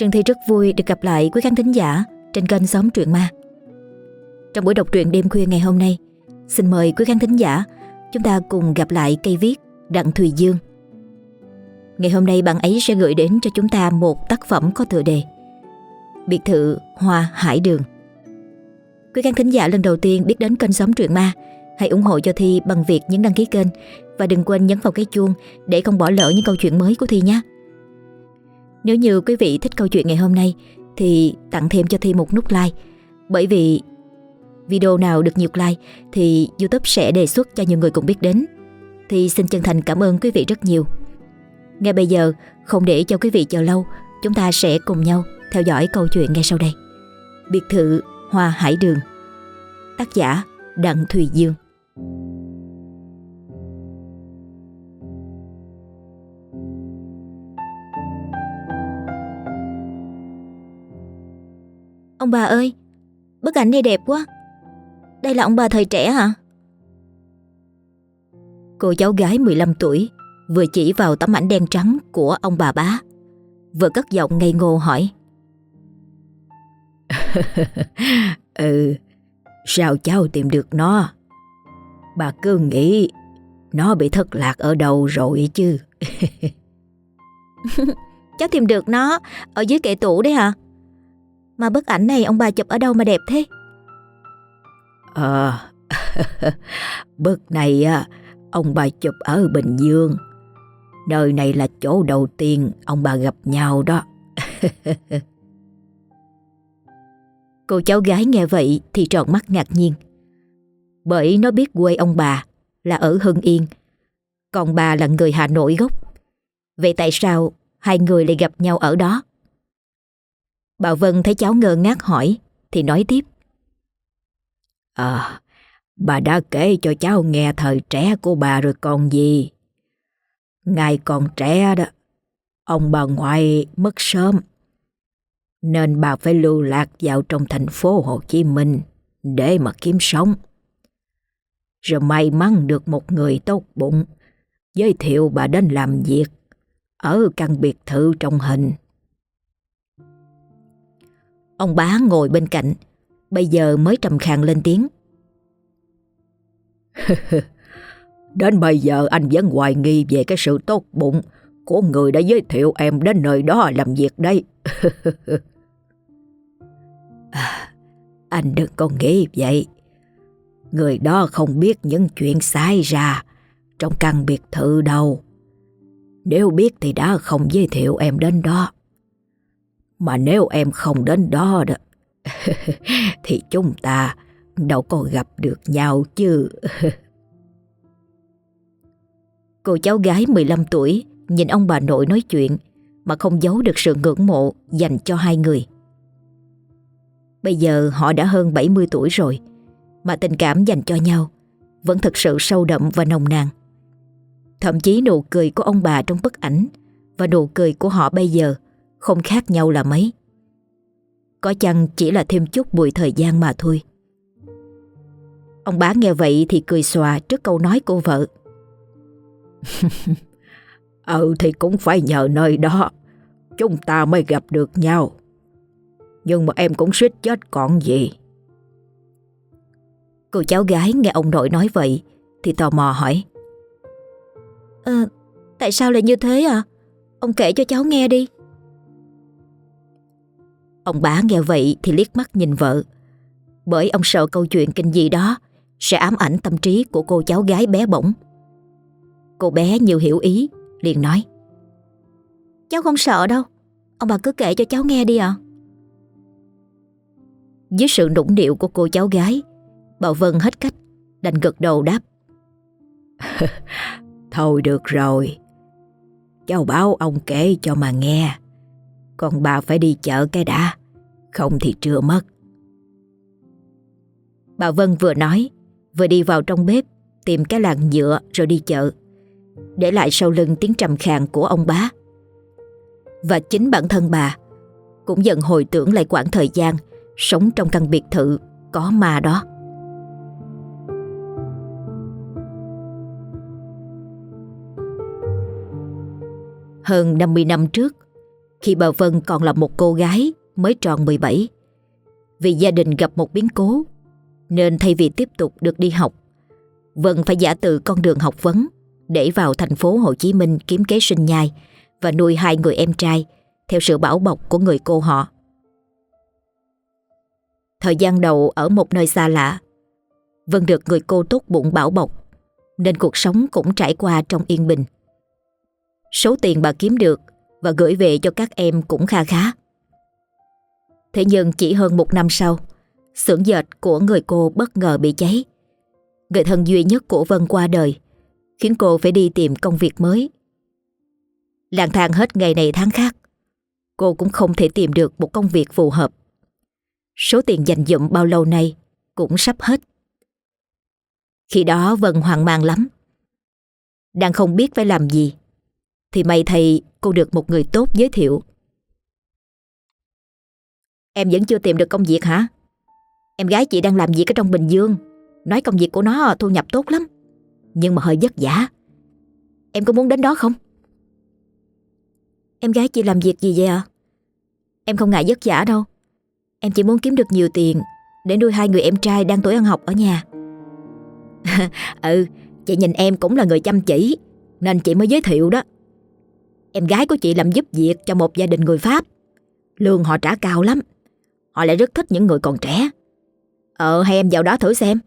Trần Thi rất vui được gặp lại quý khán thính giả trên kênh Xóm Truyện Ma. Trong buổi đọc truyện đêm khuya ngày hôm nay, xin mời quý khán thính giả chúng ta cùng gặp lại cây viết Đặng Thùy Dương. Ngày hôm nay bạn ấy sẽ gửi đến cho chúng ta một tác phẩm có tựa đề Biệt thự Hoa Hải Đường. Quý khán thính giả lần đầu tiên biết đến kênh Xóm Truyện Ma, hãy ủng hộ cho Thi bằng việc nhấn đăng ký kênh và đừng quên nhấn vào cái chuông để không bỏ lỡ những câu chuyện mới của Thi nhé. Nếu như quý vị thích câu chuyện ngày hôm nay thì tặng thêm cho Thi một nút like bởi vì video nào được nhiều like thì YouTube sẽ đề xuất cho nhiều người cùng biết đến. Thì xin chân thành cảm ơn quý vị rất nhiều. Ngay bây giờ, không để cho quý vị chờ lâu, chúng ta sẽ cùng nhau theo dõi câu chuyện ngay sau đây. Biệt thự Hoa Hải Đường Tác giả Đặng Thùy Dương Ông bà ơi, bức ảnh này đẹp quá. Đây là ông bà thời trẻ hả? Cô cháu gái 15 tuổi vừa chỉ vào tấm ảnh đen trắng của ông bà bá. Vừa cất giọng ngây ngô hỏi. ừ, sao cháu tìm được nó? Bà cứ nghĩ nó bị thất lạc ở đâu rồi chứ. cháu tìm được nó ở dưới kệ tủ đấy hả? Mà bức ảnh này ông bà chụp ở đâu mà đẹp thế? Ờ, bức này ông bà chụp ở Bình Dương. Nơi này là chỗ đầu tiên ông bà gặp nhau đó. Cô cháu gái nghe vậy thì tròn mắt ngạc nhiên. Bởi nó biết quê ông bà là ở Hưng Yên, còn bà là người Hà Nội gốc. Vậy tại sao hai người lại gặp nhau ở đó? Bà Vân thấy cháu ngơ ngác hỏi thì nói tiếp. À, bà đã kể cho cháu nghe thời trẻ của bà rồi còn gì. Ngày còn trẻ đó, ông bà ngoại mất sớm. Nên bà phải lưu lạc vào trong thành phố Hồ Chí Minh để mà kiếm sống. Rồi may mắn được một người tốt bụng giới thiệu bà đến làm việc ở căn biệt thự trong hình. Ông bá ngồi bên cạnh, bây giờ mới trầm khàn lên tiếng. Đến bây giờ anh vẫn hoài nghi về cái sự tốt bụng của người đã giới thiệu em đến nơi đó làm việc đây. à, anh đừng có nghĩ vậy. Người đó không biết những chuyện xảy ra trong căn biệt thự đâu. Nếu biết thì đã không giới thiệu em đến đó. Mà nếu em không đến đó đó, thì chúng ta đâu có gặp được nhau chứ. Cô cháu gái 15 tuổi nhìn ông bà nội nói chuyện mà không giấu được sự ngưỡng mộ dành cho hai người. Bây giờ họ đã hơn 70 tuổi rồi, mà tình cảm dành cho nhau vẫn thực sự sâu đậm và nồng nàn. Thậm chí nụ cười của ông bà trong bức ảnh và nụ cười của họ bây giờ không khác nhau là mấy. Có chăng chỉ là thêm chút bụi thời gian mà thôi. Ông bá nghe vậy thì cười xòa trước câu nói của vợ. ừ thì cũng phải nhờ nơi đó Chúng ta mới gặp được nhau Nhưng mà em cũng suýt chết còn gì Cô cháu gái nghe ông nội nói vậy Thì tò mò hỏi Ờ Tại sao lại như thế à Ông kể cho cháu nghe đi Ông bá nghe vậy thì liếc mắt nhìn vợ. Bởi ông sợ câu chuyện kinh dị đó Sẽ ám ảnh tâm trí của cô cháu gái bé bỏng. Cô bé nhiều hiểu ý liền nói. Cháu không sợ đâu. Ông bà cứ kể cho cháu nghe đi ạ. Dưới sự nũng điệu của cô cháu gái Bà Vân hết cách Đành gật đầu đáp. Thôi được rồi. Cháu báo ông kể cho mà nghe. Còn bà phải đi chợ cái đã không thì trưa mất Bà Vân vừa nói Vừa đi vào trong bếp Tìm cái làng nhựa rồi đi chợ để lại sau lưng tiếng trầm khàn của ông bá. Và chính bản thân bà cũng dần hồi tưởng lại quãng thời gian sống trong căn biệt thự có ma đó. Hơn 50 năm trước, Khi bà Vân còn là một cô gái mới tròn 17 Vì gia đình gặp một biến cố, Nên thay vì tiếp tục được đi học Vân phải giả từ con đường học vấn Để vào thành phố Hồ Chí Minh kiếm kế sinh nhai Và nuôi hai người em trai Theo sự bảo bọc của người cô họ. Thời gian đầu ở một nơi xa lạ Vân được người cô tốt bụng bảo bọc, Nên cuộc sống cũng trải qua trong yên bình. Số tiền bà kiếm được Và gửi về cho các em cũng kha khá. Thế nhưng chỉ hơn một năm sau, xưởng dệt của người cô bất ngờ bị cháy. Người thân duy nhất của Vân qua đời, Khiến cô phải đi tìm công việc mới. Lang thang hết ngày này tháng khác, Cô cũng không thể tìm được một công việc phù hợp. Số tiền dành dụm bao lâu nay Cũng sắp hết. Khi đó Vân hoang mang lắm. Đang không biết phải làm gì, Thì may thầy cô được một người tốt giới thiệu. Em vẫn chưa tìm được công việc hả? Em gái chị đang làm việc ở trong Bình Dương. Nói công việc của nó thu nhập tốt lắm. Nhưng mà hơi vất vả. Em có muốn đến đó không? Em gái chị làm việc gì vậy ạ? Em không ngại vất vả đâu. Em chỉ muốn kiếm được nhiều tiền Để nuôi hai người em trai đang tuổi ăn học ở nhà. Ừ Chị nhìn em cũng là người chăm chỉ, Nên chị mới giới thiệu đó. Em gái của chị làm giúp việc cho một gia đình người Pháp. Lương họ trả cao lắm. Họ lại rất thích những người còn trẻ. Ờ hay em vào đó thử xem.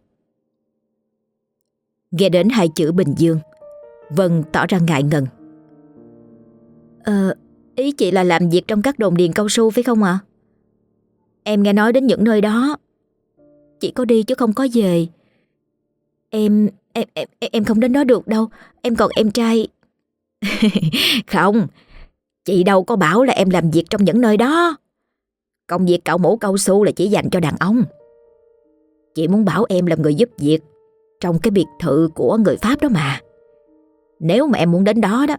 Nghe đến hai chữ Bình Dương, Vân tỏ ra ngại ngần. Ờ Ý chị là làm việc trong các đồn điền cao su phải không ạ? Em nghe nói đến những nơi đó. Chị có đi chứ không có về. Em Em em em không đến đó được đâu. Em còn em trai. Không, Chị đâu có bảo là em làm việc trong những nơi đó. Công việc cạo mũ cao su là chỉ dành cho đàn ông. Chị muốn bảo em làm người giúp việc Trong cái biệt thự của người Pháp đó mà. Nếu mà em muốn đến đó đó,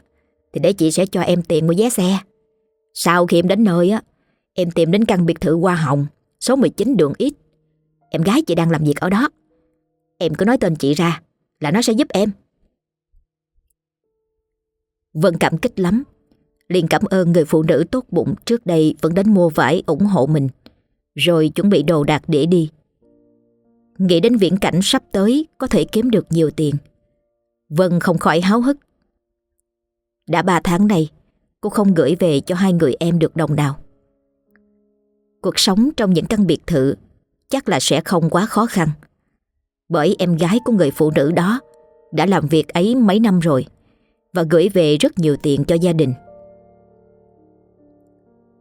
Thì để chị sẽ cho em tiền mua vé xe. Sau khi em đến nơi á, Em tìm đến căn biệt thự Hoa Hồng, Số 19 đường X. Em gái chị đang làm việc ở đó. Em cứ nói tên chị ra Là nó sẽ giúp em. Vân cảm kích lắm liền cảm ơn người phụ nữ tốt bụng trước đây vẫn đến mua vải ủng hộ mình, rồi chuẩn bị đồ đạc để đi. Nghĩ đến viễn cảnh sắp tới có thể kiếm được nhiều tiền. Vân không khỏi háo hức. Đã ba tháng này, cô không gửi về cho hai người em được đồng nào. Cuộc sống trong những căn biệt thự chắc là sẽ không quá khó khăn. Bởi em gái của người phụ nữ đó đã làm việc ấy mấy năm rồi và gửi về rất nhiều tiền cho gia đình.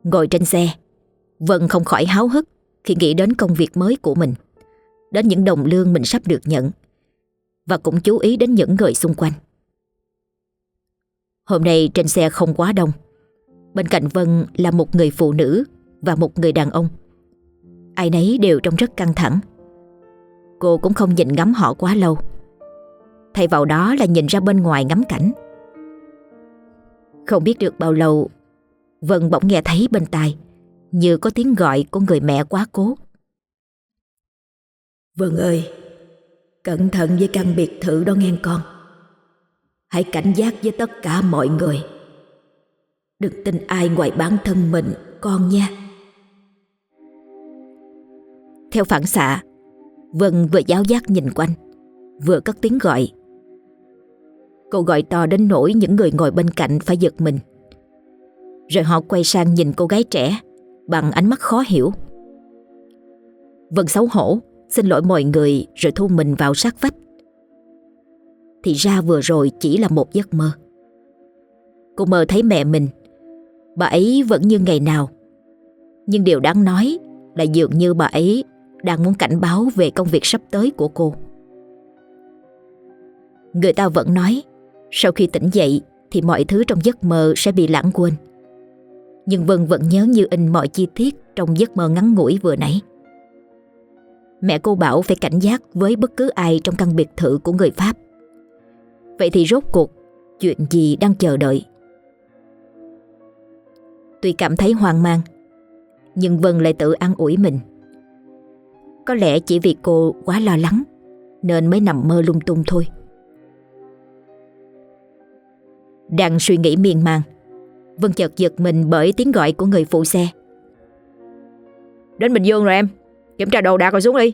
Ngồi trên xe. Vân không khỏi háo hức Khi nghĩ đến công việc mới của mình, Đến những đồng lương mình sắp được nhận, Và cũng chú ý đến những người xung quanh. Hôm nay trên xe không quá đông. Bên cạnh Vân là một người phụ nữ Và một người đàn ông. Ai nấy đều trông rất căng thẳng. Cô cũng không nhìn ngắm họ quá lâu. Thay vào đó là nhìn ra bên ngoài ngắm cảnh. Không biết được bao lâu Vân bỗng nghe thấy bên tai Như có tiếng gọi của người mẹ quá cố. Vân ơi Cẩn thận với căn biệt thự đó nghe con. Hãy cảnh giác với tất cả mọi người. Đừng tin ai ngoài bản thân mình con nha. Theo phản xạ Vân vừa giáo giác nhìn quanh Vừa cất tiếng gọi. Cô gọi to đến nỗi những người ngồi bên cạnh phải giật mình rồi họ quay sang nhìn cô gái trẻ, Bằng ánh mắt khó hiểu. Vân xấu hổ, Xin lỗi mọi người, rồi thu mình vào sát vách. Thì ra vừa rồi chỉ là một giấc mơ. Cô mơ thấy mẹ mình. Bà ấy vẫn như ngày nào. Nhưng điều đáng nói Là dường như bà ấy Đang muốn cảnh báo về công việc sắp tới của cô. Người ta vẫn nói, Sau khi tỉnh dậy Thì mọi thứ trong giấc mơ sẽ bị lãng quên nhưng Vân vẫn nhớ như in mọi chi tiết trong giấc mơ ngắn ngủi vừa nãy. Mẹ cô bảo phải cảnh giác với bất cứ ai trong căn biệt thự của người Pháp. Vậy thì rốt cuộc, chuyện gì đang chờ đợi? Tuy cảm thấy hoang mang, nhưng Vân lại tự an ủi mình. Có lẽ chỉ vì cô quá lo lắng nên mới nằm mơ lung tung thôi. Đang suy nghĩ miên man Vân chợt giật mình bởi tiếng gọi của người phụ xe. Đến Bình Dương rồi em. Kiểm tra đồ đạc rồi xuống đi.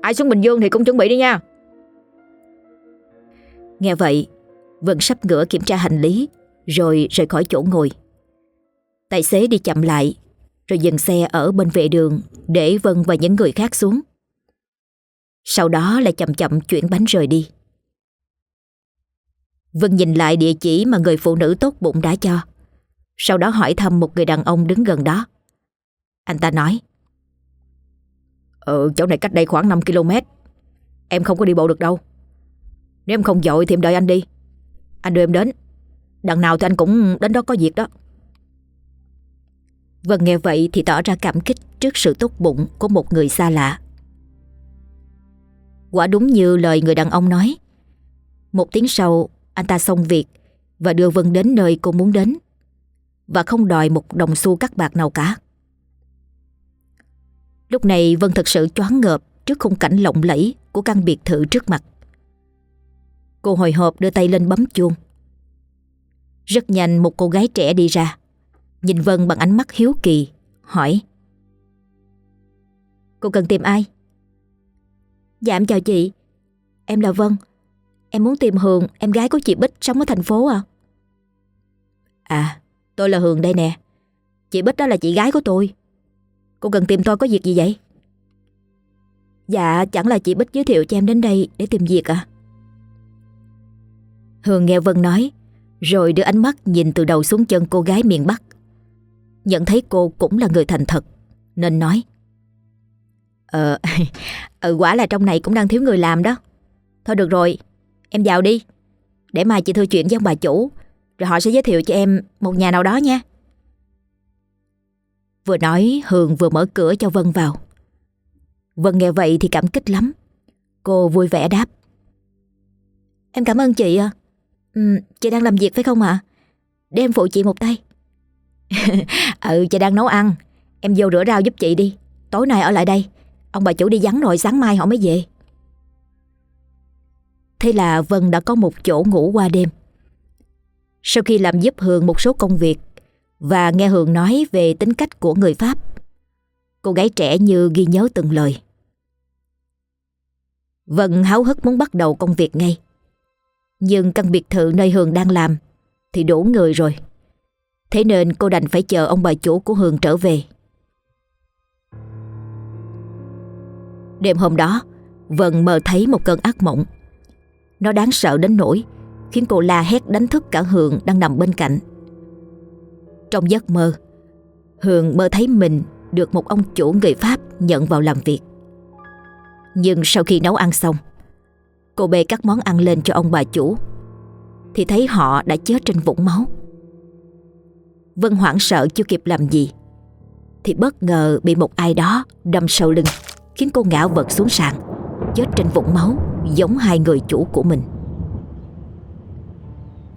Ai xuống Bình Dương thì cũng chuẩn bị đi nha. Nghe vậy Vân sắp ngửa kiểm tra hành lý Rồi rời khỏi chỗ ngồi. Tài xế đi chậm lại Rồi dừng xe ở bên vệ đường Để Vân và những người khác xuống. Sau đó lại chậm chậm chuyển bánh rời đi. Vân nhìn lại địa chỉ mà người phụ nữ tốt bụng đã cho sau đó hỏi thăm một người đàn ông đứng gần đó Anh ta nói Ừ chỗ này cách đây khoảng 5 km Em không có đi bộ được đâu Nếu em không dội thì em đợi anh đi Anh đưa em đến Đằng nào thì anh cũng đến đó có việc đó Vân nghe vậy thì tỏ ra cảm kích trước sự tốt bụng của một người xa lạ. Quả đúng như lời người đàn ông nói. Một tiếng sau, anh ta xong việc và đưa Vân đến nơi cô muốn đến. Và không đòi một đồng xu cắt bạc nào cả. Lúc này Vân thật sự choáng ngợp trước khung cảnh lộng lẫy của căn biệt thự trước mặt. Cô hồi hộp đưa tay lên bấm chuông. Rất nhanh một cô gái trẻ đi ra. Nhìn Vân bằng ánh mắt hiếu kỳ, Hỏi Cô cần tìm ai? Dạ em chào chị Em là Vân Em muốn tìm Hường, Em gái của chị Bích sống ở thành phố à À tôi là Hường đây nè. Chị Bích đó là chị gái của tôi. Cô cần tìm tôi có việc gì vậy? Dạ chẳng là chị Bích giới thiệu cho em đến đây Để tìm việc à. Hường nghe Vân nói Rồi đưa ánh mắt nhìn từ đầu xuống chân cô gái miền Bắc. Nhận thấy cô cũng là người thành thật Nên nói Ờ, ừ, quả là trong này cũng đang thiếu người làm đó. Thôi được rồi, em vào đi. Để mai chị thư chuyện với ông bà chủ. Rồi họ sẽ giới thiệu cho em một nhà nào đó nha. Vừa nói Hường vừa mở cửa cho Vân vào. Vân nghe vậy thì cảm kích lắm. Cô vui vẻ đáp. Em cảm ơn chị à ừ, Chị đang làm việc phải không ạ? Để em phụ chị một tay. Ừ chị đang nấu ăn. Em vô rửa rau giúp chị đi. Tối nay ở lại đây. Ông bà chủ đi vắng rồi sáng mai họ mới về. Thế là Vân đã có một chỗ ngủ qua đêm. Sau khi làm giúp Hường một số công việc Và nghe Hường nói về tính cách của người Pháp, Cô gái trẻ như ghi nhớ từng lời. Vân háo hức muốn bắt đầu công việc ngay. Nhưng căn biệt thự nơi Hường đang làm Thì đủ người rồi. Thế nên cô đành phải chờ ông bà chủ của Hường trở về. Đêm hôm đó, Vân mơ thấy một cơn ác mộng. Nó đáng sợ đến nỗi Khiến cô la hét đánh thức cả Hường đang nằm bên cạnh. Trong giấc mơ, Hường mơ thấy mình được một ông chủ người Pháp nhận vào làm việc. Nhưng sau khi nấu ăn xong, Cô bê các món ăn lên cho ông bà chủ, Thì thấy họ đã chết trên vũng máu. Vân hoảng sợ chưa kịp làm gì, Thì bất ngờ bị một ai đó đâm sau lưng, Khiến cô ngã vật xuống sàn, Chết trên vũng máu Giống hai người chủ của mình.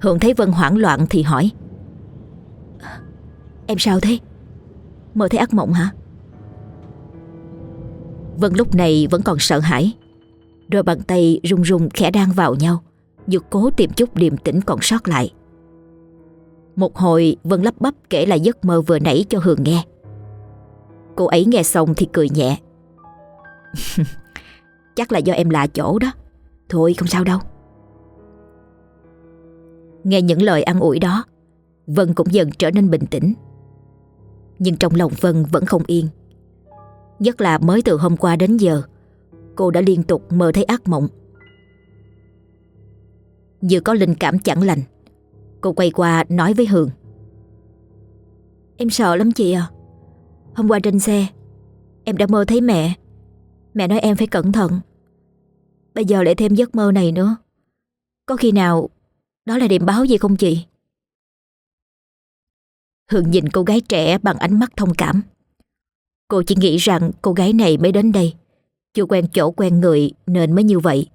Hường thấy Vân hoảng loạn thì hỏi. Em sao thế? Mơ thấy ác mộng hả? Vân lúc này vẫn còn sợ hãi. Đôi bàn tay run run khẽ đang vào nhau. Như cố tìm chút điềm tĩnh còn sót lại. Một hồi, Vân lắp bắp kể lại giấc mơ vừa nãy cho Hường nghe. Cô ấy nghe xong thì cười nhẹ. Chắc là do em lạ chỗ đó. Thôi, không sao đâu. Nghe những lời ăn ủi đó. Vân cũng dần trở nên bình tĩnh. Nhưng trong lòng Vân vẫn không yên. Nhất là mới từ hôm qua đến giờ, Cô đã liên tục mơ thấy ác mộng. Như có linh cảm chẳng lành, Cô quay qua nói với Hường. Em sợ lắm chị à Hôm qua trên xe, Em đã mơ thấy mẹ. Mẹ nói em phải cẩn thận. Bây giờ lại thêm giấc mơ này nữa. Có khi nào đó là điểm báo gì không chị Hường nhìn cô gái trẻ bằng ánh mắt thông cảm Cô chỉ nghĩ rằng cô gái này mới đến đây Chưa quen chỗ quen người nên mới như vậy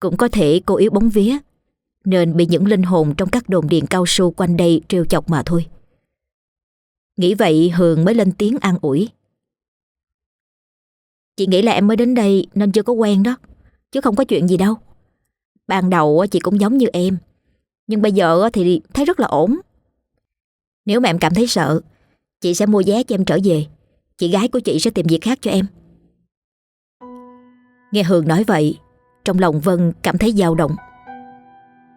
Cũng có thể cô yếu bóng vía nên bị những linh hồn trong các đồn điện cao su quanh đây trêu chọc mà thôi. Nghĩ vậy Hường mới lên tiếng an ủi. Chị nghĩ là em mới đến đây nên chưa có quen đó, chứ không có chuyện gì đâu. Ban đầu chị cũng giống như em, nhưng bây giờ thì thấy rất là ổn. Nếu mà em cảm thấy sợ Chị sẽ mua vé cho em trở về. Chị gái của chị sẽ tìm việc khác cho em. Nghe Hường nói vậy Trong lòng Vân cảm thấy dao động.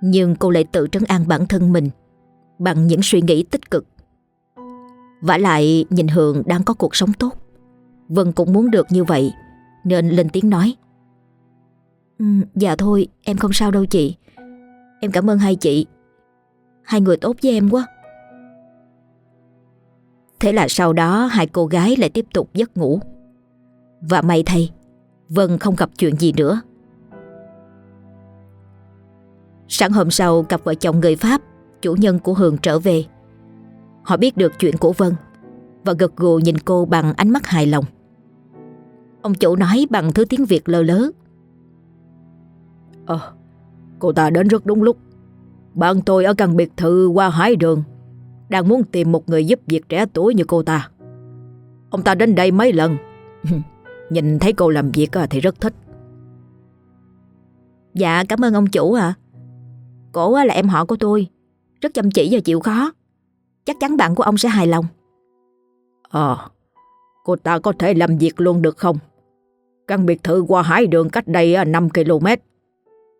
Nhưng cô lại tự trấn an bản thân mình Bằng những suy nghĩ tích cực. Vả lại nhìn Hường đang có cuộc sống tốt. Vân cũng muốn được như vậy Nên lên tiếng nói ừ, Dạ thôi em không sao đâu chị. Em cảm ơn hai chị. Hai người tốt với em quá. Thế là sau đó hai cô gái lại tiếp tục giấc ngủ. Và may thay Vân không gặp chuyện gì nữa. Sáng hôm sau cặp vợ chồng người Pháp Chủ nhân của Hường trở về. Họ biết được chuyện của Vân Và gật gù nhìn cô bằng ánh mắt hài lòng. Ông chủ nói bằng thứ tiếng Việt lơ lớ. Ờ Cô ta đến rất đúng lúc. Bạn tôi ở căn biệt thự qua hải đường, Đang muốn tìm một người giúp việc trẻ tuổi như cô ta. Ông ta đến đây mấy lần, Nhìn thấy cô làm việc thì rất thích. Dạ cảm ơn ông chủ ạ. À. Cổ là em họ của tôi, Rất chăm chỉ và chịu khó. Chắc chắn bạn của ông sẽ hài lòng. Ờ Cô ta có thể làm việc luôn được không? Căn biệt thự qua hải đường cách đây 5 km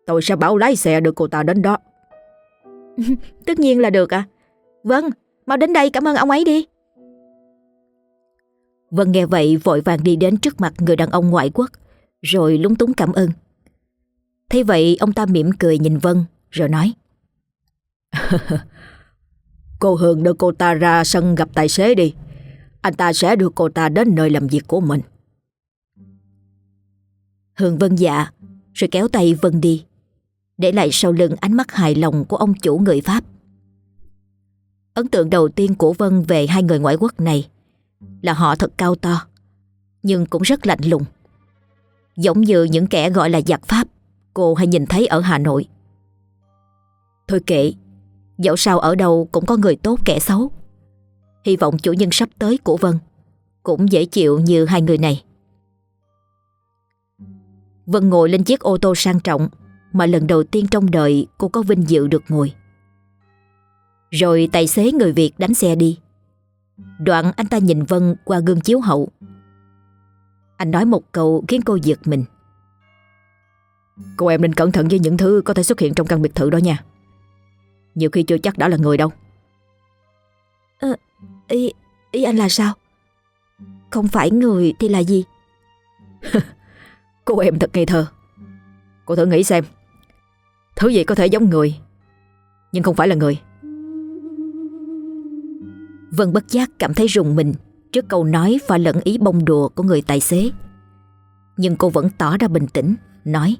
Tôi sẽ bảo lái xe đưa cô ta đến đó. Tất nhiên là được à. Vâng Mau đến đây cảm ơn ông ấy đi. Vân nghe vậy vội vàng đi đến trước mặt người đàn ông ngoại quốc Rồi lúng túng cảm ơn. Thế vậy ông ta mỉm cười nhìn Vân Rồi nói. Cô Hường đưa cô ta ra sân gặp tài xế đi. Anh ta sẽ đưa cô ta đến nơi làm việc của mình. Hường vân dạ Rồi kéo tay Vân đi để lại sau lưng ánh mắt hài lòng của ông chủ người Pháp. Ấn tượng đầu tiên của Vân về hai người ngoại quốc này Là họ thật cao to, Nhưng cũng rất lạnh lùng. Giống như những kẻ gọi là giặc Pháp, Cô hay nhìn thấy ở Hà Nội. Thôi kệ, Dẫu sao ở đâu cũng có người tốt kẻ xấu. Hy vọng chủ nhân sắp tới của Vân Cũng dễ chịu như hai người này. Vân ngồi lên chiếc ô tô sang trọng mà lần đầu tiên trong đời cô có vinh dự được ngồi. Rồi tài xế người Việt đánh xe đi. Đoạn anh ta nhìn Vân qua gương chiếu hậu. Anh nói một câu khiến cô giật mình. Cô em nên cẩn thận với những thứ có thể xuất hiện trong căn biệt thự đó nha. Nhiều khi chưa chắc đã là người đâu. À, ý, ý anh là sao? Không phải người thì là gì? Cô em thật ngây thơ. Cô thử nghĩ xem Thứ gì có thể giống người, Nhưng không phải là người. Vân bất giác cảm thấy rùng mình Trước câu nói và lẫn ý bông đùa của người tài xế. Nhưng cô vẫn tỏ ra bình tĩnh, Nói,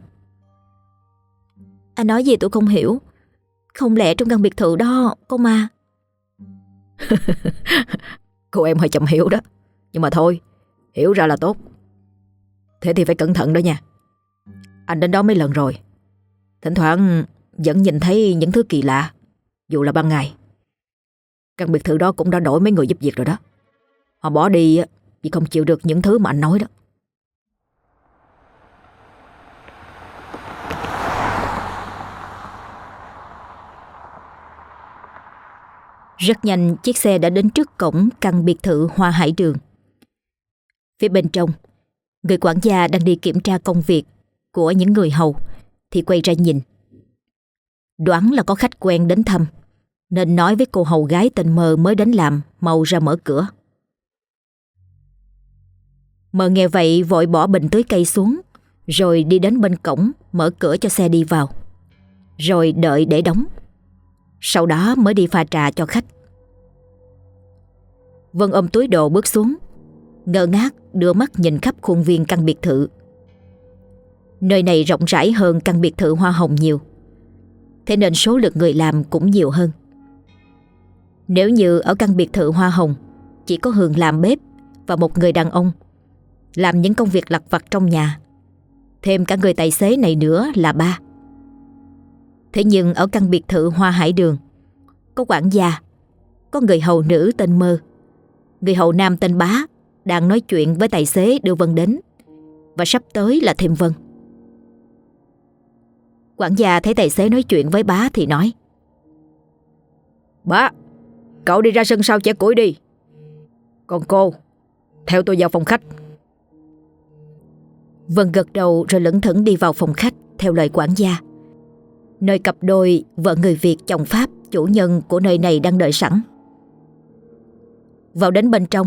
Anh nói gì tôi không hiểu. Không lẽ trong căn biệt thự đó có ma? Cô em hơi chậm hiểu đó, Nhưng mà thôi, Hiểu ra là tốt. Thế thì phải cẩn thận đó nha. Anh đến đó mấy lần rồi Thỉnh thoảng vẫn nhìn thấy những thứ kỳ lạ Dù là ban ngày. Căn biệt thự đó cũng đã đổi mấy người giúp việc rồi đó. Họ bỏ đi vì không chịu được những thứ mà anh nói đó. Rất nhanh chiếc xe đã đến trước cổng căn biệt thự Hoa Hải Đường. Phía bên trong, người quản gia đang đi kiểm tra công việc của những người hầu thì quay ra nhìn. Đoán là có khách quen đến thăm, nên nói với cô hầu gái tên Mơ mới đến làm, mau ra mở cửa. Mơ nghe vậy vội bỏ bình tưới cây xuống, rồi đi đến bên cổng, mở cửa cho xe đi vào. Rồi đợi để đóng. Sau đó mới đi pha trà cho khách. Vân ôm túi đồ bước xuống, Ngơ ngác đưa mắt nhìn khắp khuôn viên căn biệt thự Nơi này rộng rãi hơn căn biệt thự hoa hồng nhiều. Thế nên số lượng người làm cũng nhiều hơn. Nếu như ở căn biệt thự hoa hồng, Chỉ có Hường làm bếp Và một người đàn ông, Làm những công việc lặt vặt trong nhà, Thêm cả người tài xế này nữa là ba. Thế nhưng ở căn biệt thự hoa hải đường, Có quản gia, Có người hầu nữ tên Mơ, Người hầu nam tên Bá đang nói chuyện với tài xế đưa Vân đến và sắp tới là thêm Vân. Quản gia thấy tài xế nói chuyện với bá thì nói. Bá, Cậu đi ra sân sau chẻ củi đi. Còn cô Theo tôi vào phòng khách. Vân gật đầu rồi lững thững đi vào phòng khách Theo lời quản gia. Nơi cặp đôi vợ người Việt chồng Pháp Chủ nhân của nơi này đang đợi sẵn. Vào đến bên trong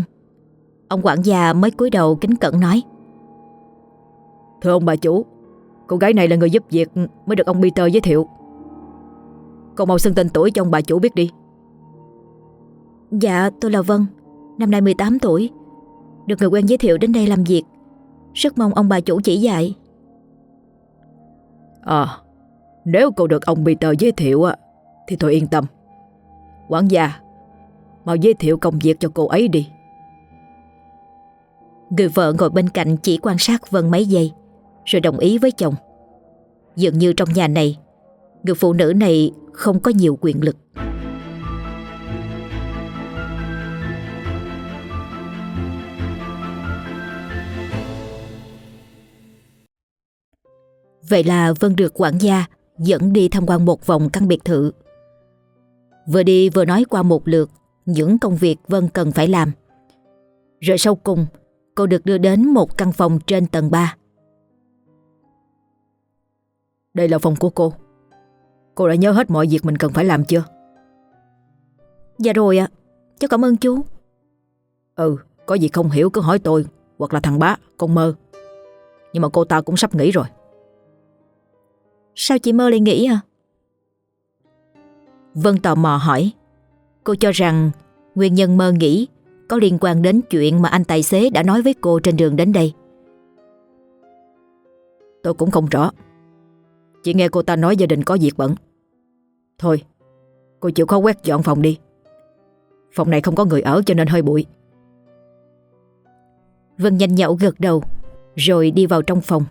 Ông quản gia mới cúi đầu kính cẩn nói. Thưa ông bà chủ Cô gái này là người giúp việc Mới được ông Peter giới thiệu. Cô mau xưng tên tuổi cho ông bà chủ biết đi. Dạ tôi là Vân Năm nay 18 tuổi. Được người quen giới thiệu đến đây làm việc. Rất mong ông bà chủ chỉ dạy. À Nếu cô được ông Peter giới thiệu Thì tôi yên tâm. Quản gia Mau giới thiệu công việc cho cô ấy đi. Người vợ ngồi bên cạnh chỉ quan sát Vân mấy giây rồi đồng ý với chồng Dường như trong nhà này Người phụ nữ này không có nhiều quyền lực Vậy là Vân được quản gia dẫn đi tham quan một vòng căn biệt thự. Vừa đi vừa nói qua một lượt những công việc Vân cần phải làm. Rồi sau cùng, cô được đưa đến một căn phòng trên tầng 3. Đây là phòng của cô. Cô đã nhớ hết mọi việc mình cần phải làm chưa? Dạ rồi ạ, cháu cảm ơn chú. Ừ, có gì không hiểu cứ hỏi tôi hoặc là thằng bá, con mơ. Nhưng mà cô ta cũng sắp nghỉ rồi. Sao chị mơ lại nghĩ à? Vân tò mò hỏi. Cô cho rằng nguyên nhân mơ nghĩ có liên quan đến chuyện mà anh tài xế đã nói với cô trên đường đến đây. Tôi cũng không rõ. Chỉ nghe cô ta nói gia đình có việc bận. Thôi, cô chịu khó quét dọn phòng đi. Phòng này không có người ở cho nên hơi bụi. Vân nhanh nhậu gật đầu rồi đi vào trong phòng.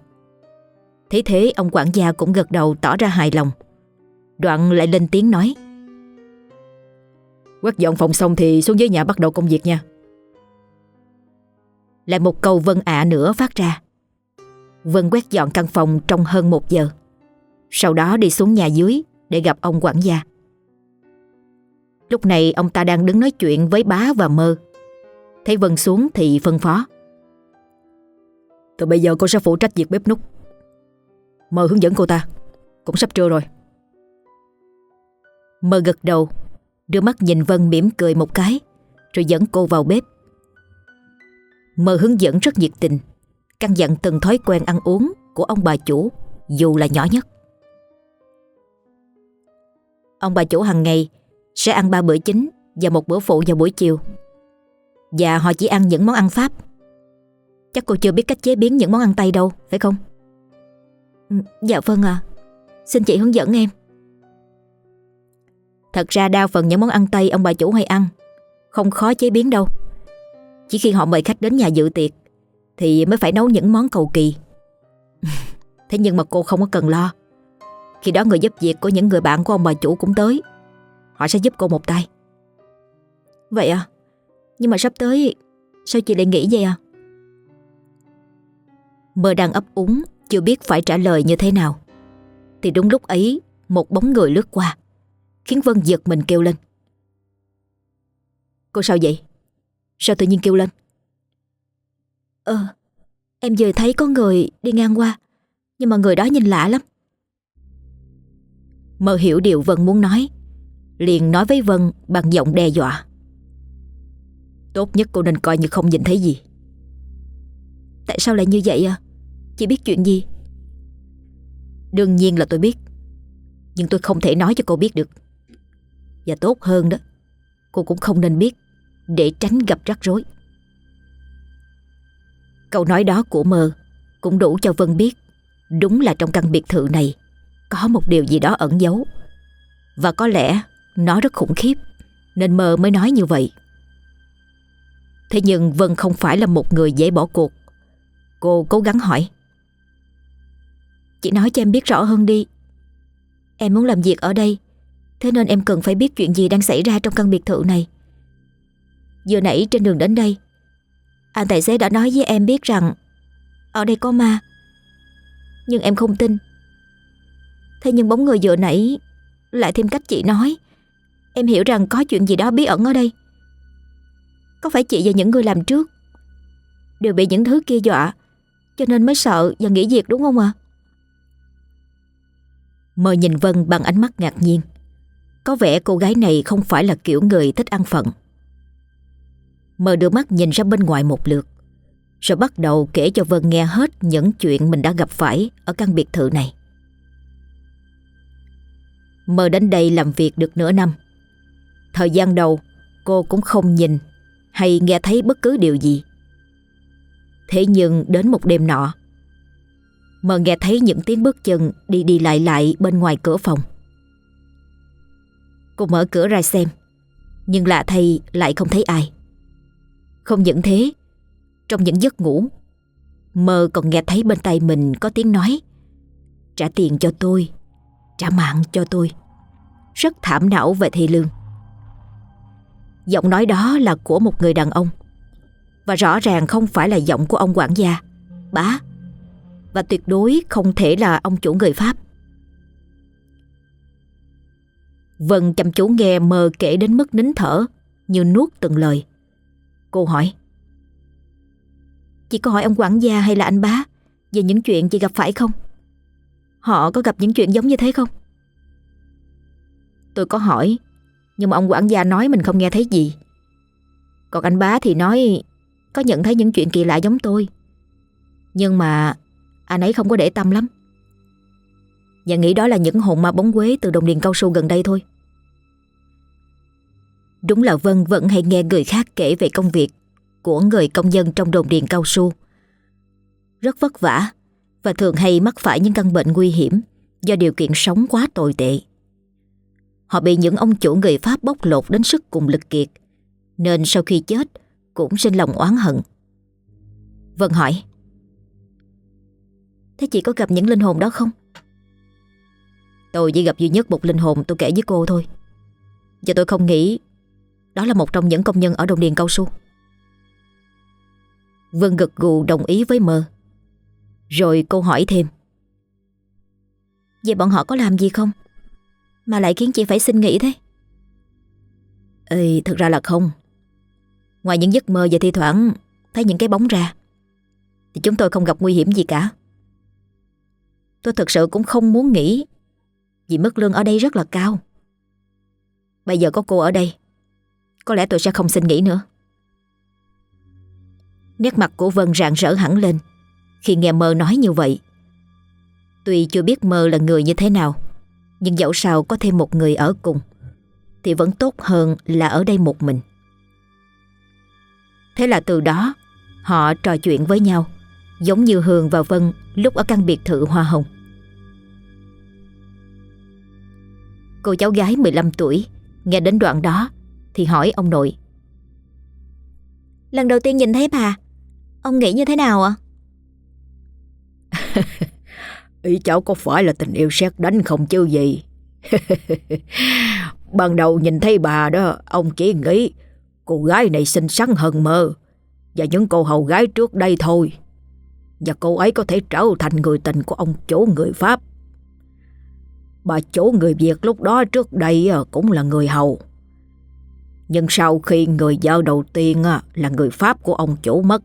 Thế thế ông quản gia cũng gật đầu tỏ ra hài lòng. Đoạn lại lên tiếng nói. Quét dọn phòng xong thì xuống dưới nhà bắt đầu công việc nha. Lại một câu vân ạ nữa phát ra. Vân quét dọn căn phòng trong hơn một giờ. Sau đó đi xuống nhà dưới để gặp ông quản gia. Lúc này ông ta đang đứng nói chuyện với bá và mơ. Thấy Vân xuống thì phân phó. Từ bây giờ cô sẽ phụ trách việc bếp nút Mơ hướng dẫn cô ta Cũng sắp trưa rồi Mơ gật đầu Đưa mắt nhìn Vân mỉm cười một cái Rồi dẫn cô vào bếp Mơ hướng dẫn rất nhiệt tình Căn dặn từng thói quen ăn uống Của ông bà chủ Dù là nhỏ nhất Ông bà chủ hàng ngày Sẽ ăn ba bữa chính Và một bữa phụ vào buổi chiều. Và họ chỉ ăn những món ăn Pháp. Chắc cô chưa biết cách chế biến những món ăn Tây đâu, Phải không? Ừ, dạ vâng ạ. Xin chị hướng dẫn em. Thật ra đa phần những món ăn Tây ông bà chủ hay ăn Không khó chế biến đâu. Chỉ khi họ mời khách đến nhà dự tiệc Thì mới phải nấu những món cầu kỳ. Thế nhưng mà cô không có cần lo. Khi đó người giúp việc của những người bạn của ông bà chủ cũng tới. Họ sẽ giúp cô một tay. Vậy à? Nhưng mà sắp tới, Sao chị lại nghĩ vậy à? Mơ đang ấp úng, Chưa biết phải trả lời như thế nào. Thì đúng lúc ấy, Một bóng người lướt qua, Khiến Vân giật mình kêu lên. Cô sao vậy? Sao tự nhiên kêu lên? Ờ Em vừa thấy có người đi ngang qua, Nhưng mà người đó nhìn lạ lắm. Mơ hiểu điều Vân muốn nói. Liền nói với Vân bằng giọng đe dọa. Tốt nhất cô nên coi như không nhìn thấy gì. Tại sao lại như vậy à? Chị biết chuyện gì? Đương nhiên là tôi biết. Nhưng tôi không thể nói cho cô biết được. Và tốt hơn đó, Cô cũng không nên biết Để tránh gặp rắc rối. Câu nói đó của mơ Cũng đủ cho Vân biết Đúng là trong căn biệt thự này. Có một điều gì đó ẩn giấu. Và có lẽ nó rất khủng khiếp, Nên mơ mới nói như vậy. Thế nhưng Vân không phải là một người dễ bỏ cuộc. Cô cố gắng hỏi. Chị nói cho em biết rõ hơn đi. Em muốn làm việc ở đây, Thế nên em cần phải biết chuyện gì đang xảy ra trong căn biệt thự này. Vừa nãy trên đường đến đây, Anh tài xế đã nói với em biết rằng Ở đây có ma. Nhưng em không tin. Thế nhưng bóng người vừa nãy Lại thêm cách chị nói. Em hiểu rằng có chuyện gì đó bí ẩn ở đây. Có phải chị và những người làm trước Đều bị những thứ kia dọa, Cho nên mới sợ và nghĩ việc đúng không ạ? Mơ nhìn Vân bằng ánh mắt ngạc nhiên. Có vẻ cô gái này không phải là kiểu người thích ăn phận. Mơ đưa mắt nhìn ra bên ngoài một lượt, Rồi bắt đầu kể cho Vân nghe hết những chuyện mình đã gặp phải ở căn biệt thự này. Mơ đến đây làm việc được nửa năm. Thời gian đầu, cô cũng không nhìn hay nghe thấy bất cứ điều gì. Thế nhưng đến một đêm nọ, Mơ nghe thấy những tiếng bước chân đi đi lại lại bên ngoài cửa phòng. Cô mở cửa ra xem, Nhưng lạ thay lại không thấy ai. Không những thế, Trong những giấc ngủ, Mơ còn nghe thấy bên tay mình có tiếng nói, Trả tiền cho tôi. Trả mạng cho tôi. Rất thảm não về thị lương. Giọng nói đó là của một người đàn ông. Và rõ ràng không phải là giọng của ông quản gia. Bá. Và tuyệt đối không thể là ông chủ người Pháp. Vân chăm chú nghe mờ kể đến mức nín thở, Như nuốt từng lời. Cô hỏi. Chị có hỏi ông quản gia hay là anh bá Về những chuyện chị gặp phải không? Họ có gặp những chuyện giống như thế không? Tôi có hỏi, Nhưng mà ông quản gia nói mình không nghe thấy gì. Còn anh bá thì nói Có nhận thấy những chuyện kỳ lạ giống tôi. Nhưng mà Anh ấy không có để tâm lắm. Và nghĩ đó là những hồn ma bóng quế Từ đồng điền cao su gần đây thôi. Đúng là Vân vẫn hay nghe người khác kể về công việc Của người công dân trong đồn điền cao su. Rất vất vả. Và thường hay mắc phải những căn bệnh nguy hiểm Do điều kiện sống quá tồi tệ. Họ bị những ông chủ người Pháp bóc lột đến sức cùng lực kiệt, Nên sau khi chết Cũng sinh lòng oán hận. Vân hỏi, Thế chị có gặp những linh hồn đó không? Tôi chỉ gặp duy nhất một linh hồn tôi kể với cô thôi. Và tôi không nghĩ Đó là một trong những công nhân ở đồng điền cao su. Vân gật gù đồng ý với mơ. Rồi cô hỏi thêm. Vậy bọn họ có làm gì không? Mà lại khiến chị phải xin nghỉ thế. Ê, thực ra là không. Ngoài những giấc mơ và thi thoảng Thấy những cái bóng ra Thì chúng tôi không gặp nguy hiểm gì cả. Tôi thực sự cũng không muốn nghỉ Vì mức lương ở đây rất là cao. Bây giờ có cô ở đây Có lẽ tôi sẽ không xin nghỉ nữa. Nét mặt của Vân rạng rỡ hẳn lên. Khi nghe mơ nói như vậy. Tuy chưa biết mơ là người như thế nào, nhưng dẫu sao có thêm một người ở cùng, Thì vẫn tốt hơn là ở đây một mình. Thế là từ đó, Họ trò chuyện với nhau, Giống như Hường và Vân Lúc ở căn biệt thự Hoa Hồng. Cô cháu gái 15 tuổi Nghe đến đoạn đó Thì hỏi ông nội, Lần đầu tiên nhìn thấy bà, Ông nghĩ như thế nào ạ? Ý cháu có phải là tình yêu xét đánh không chứ gì? Ban đầu nhìn thấy bà đó, Ông chỉ nghĩ, Cô gái này xinh xắn hơn mơ, Và những cô hầu gái trước đây thôi, Và cô ấy có thể trở thành người tình của ông chủ người Pháp. Bà chủ người Việt lúc đó trước đây à, cũng là người hầu. Nhưng sau khi người vợ đầu tiên à, là người Pháp của ông chủ mất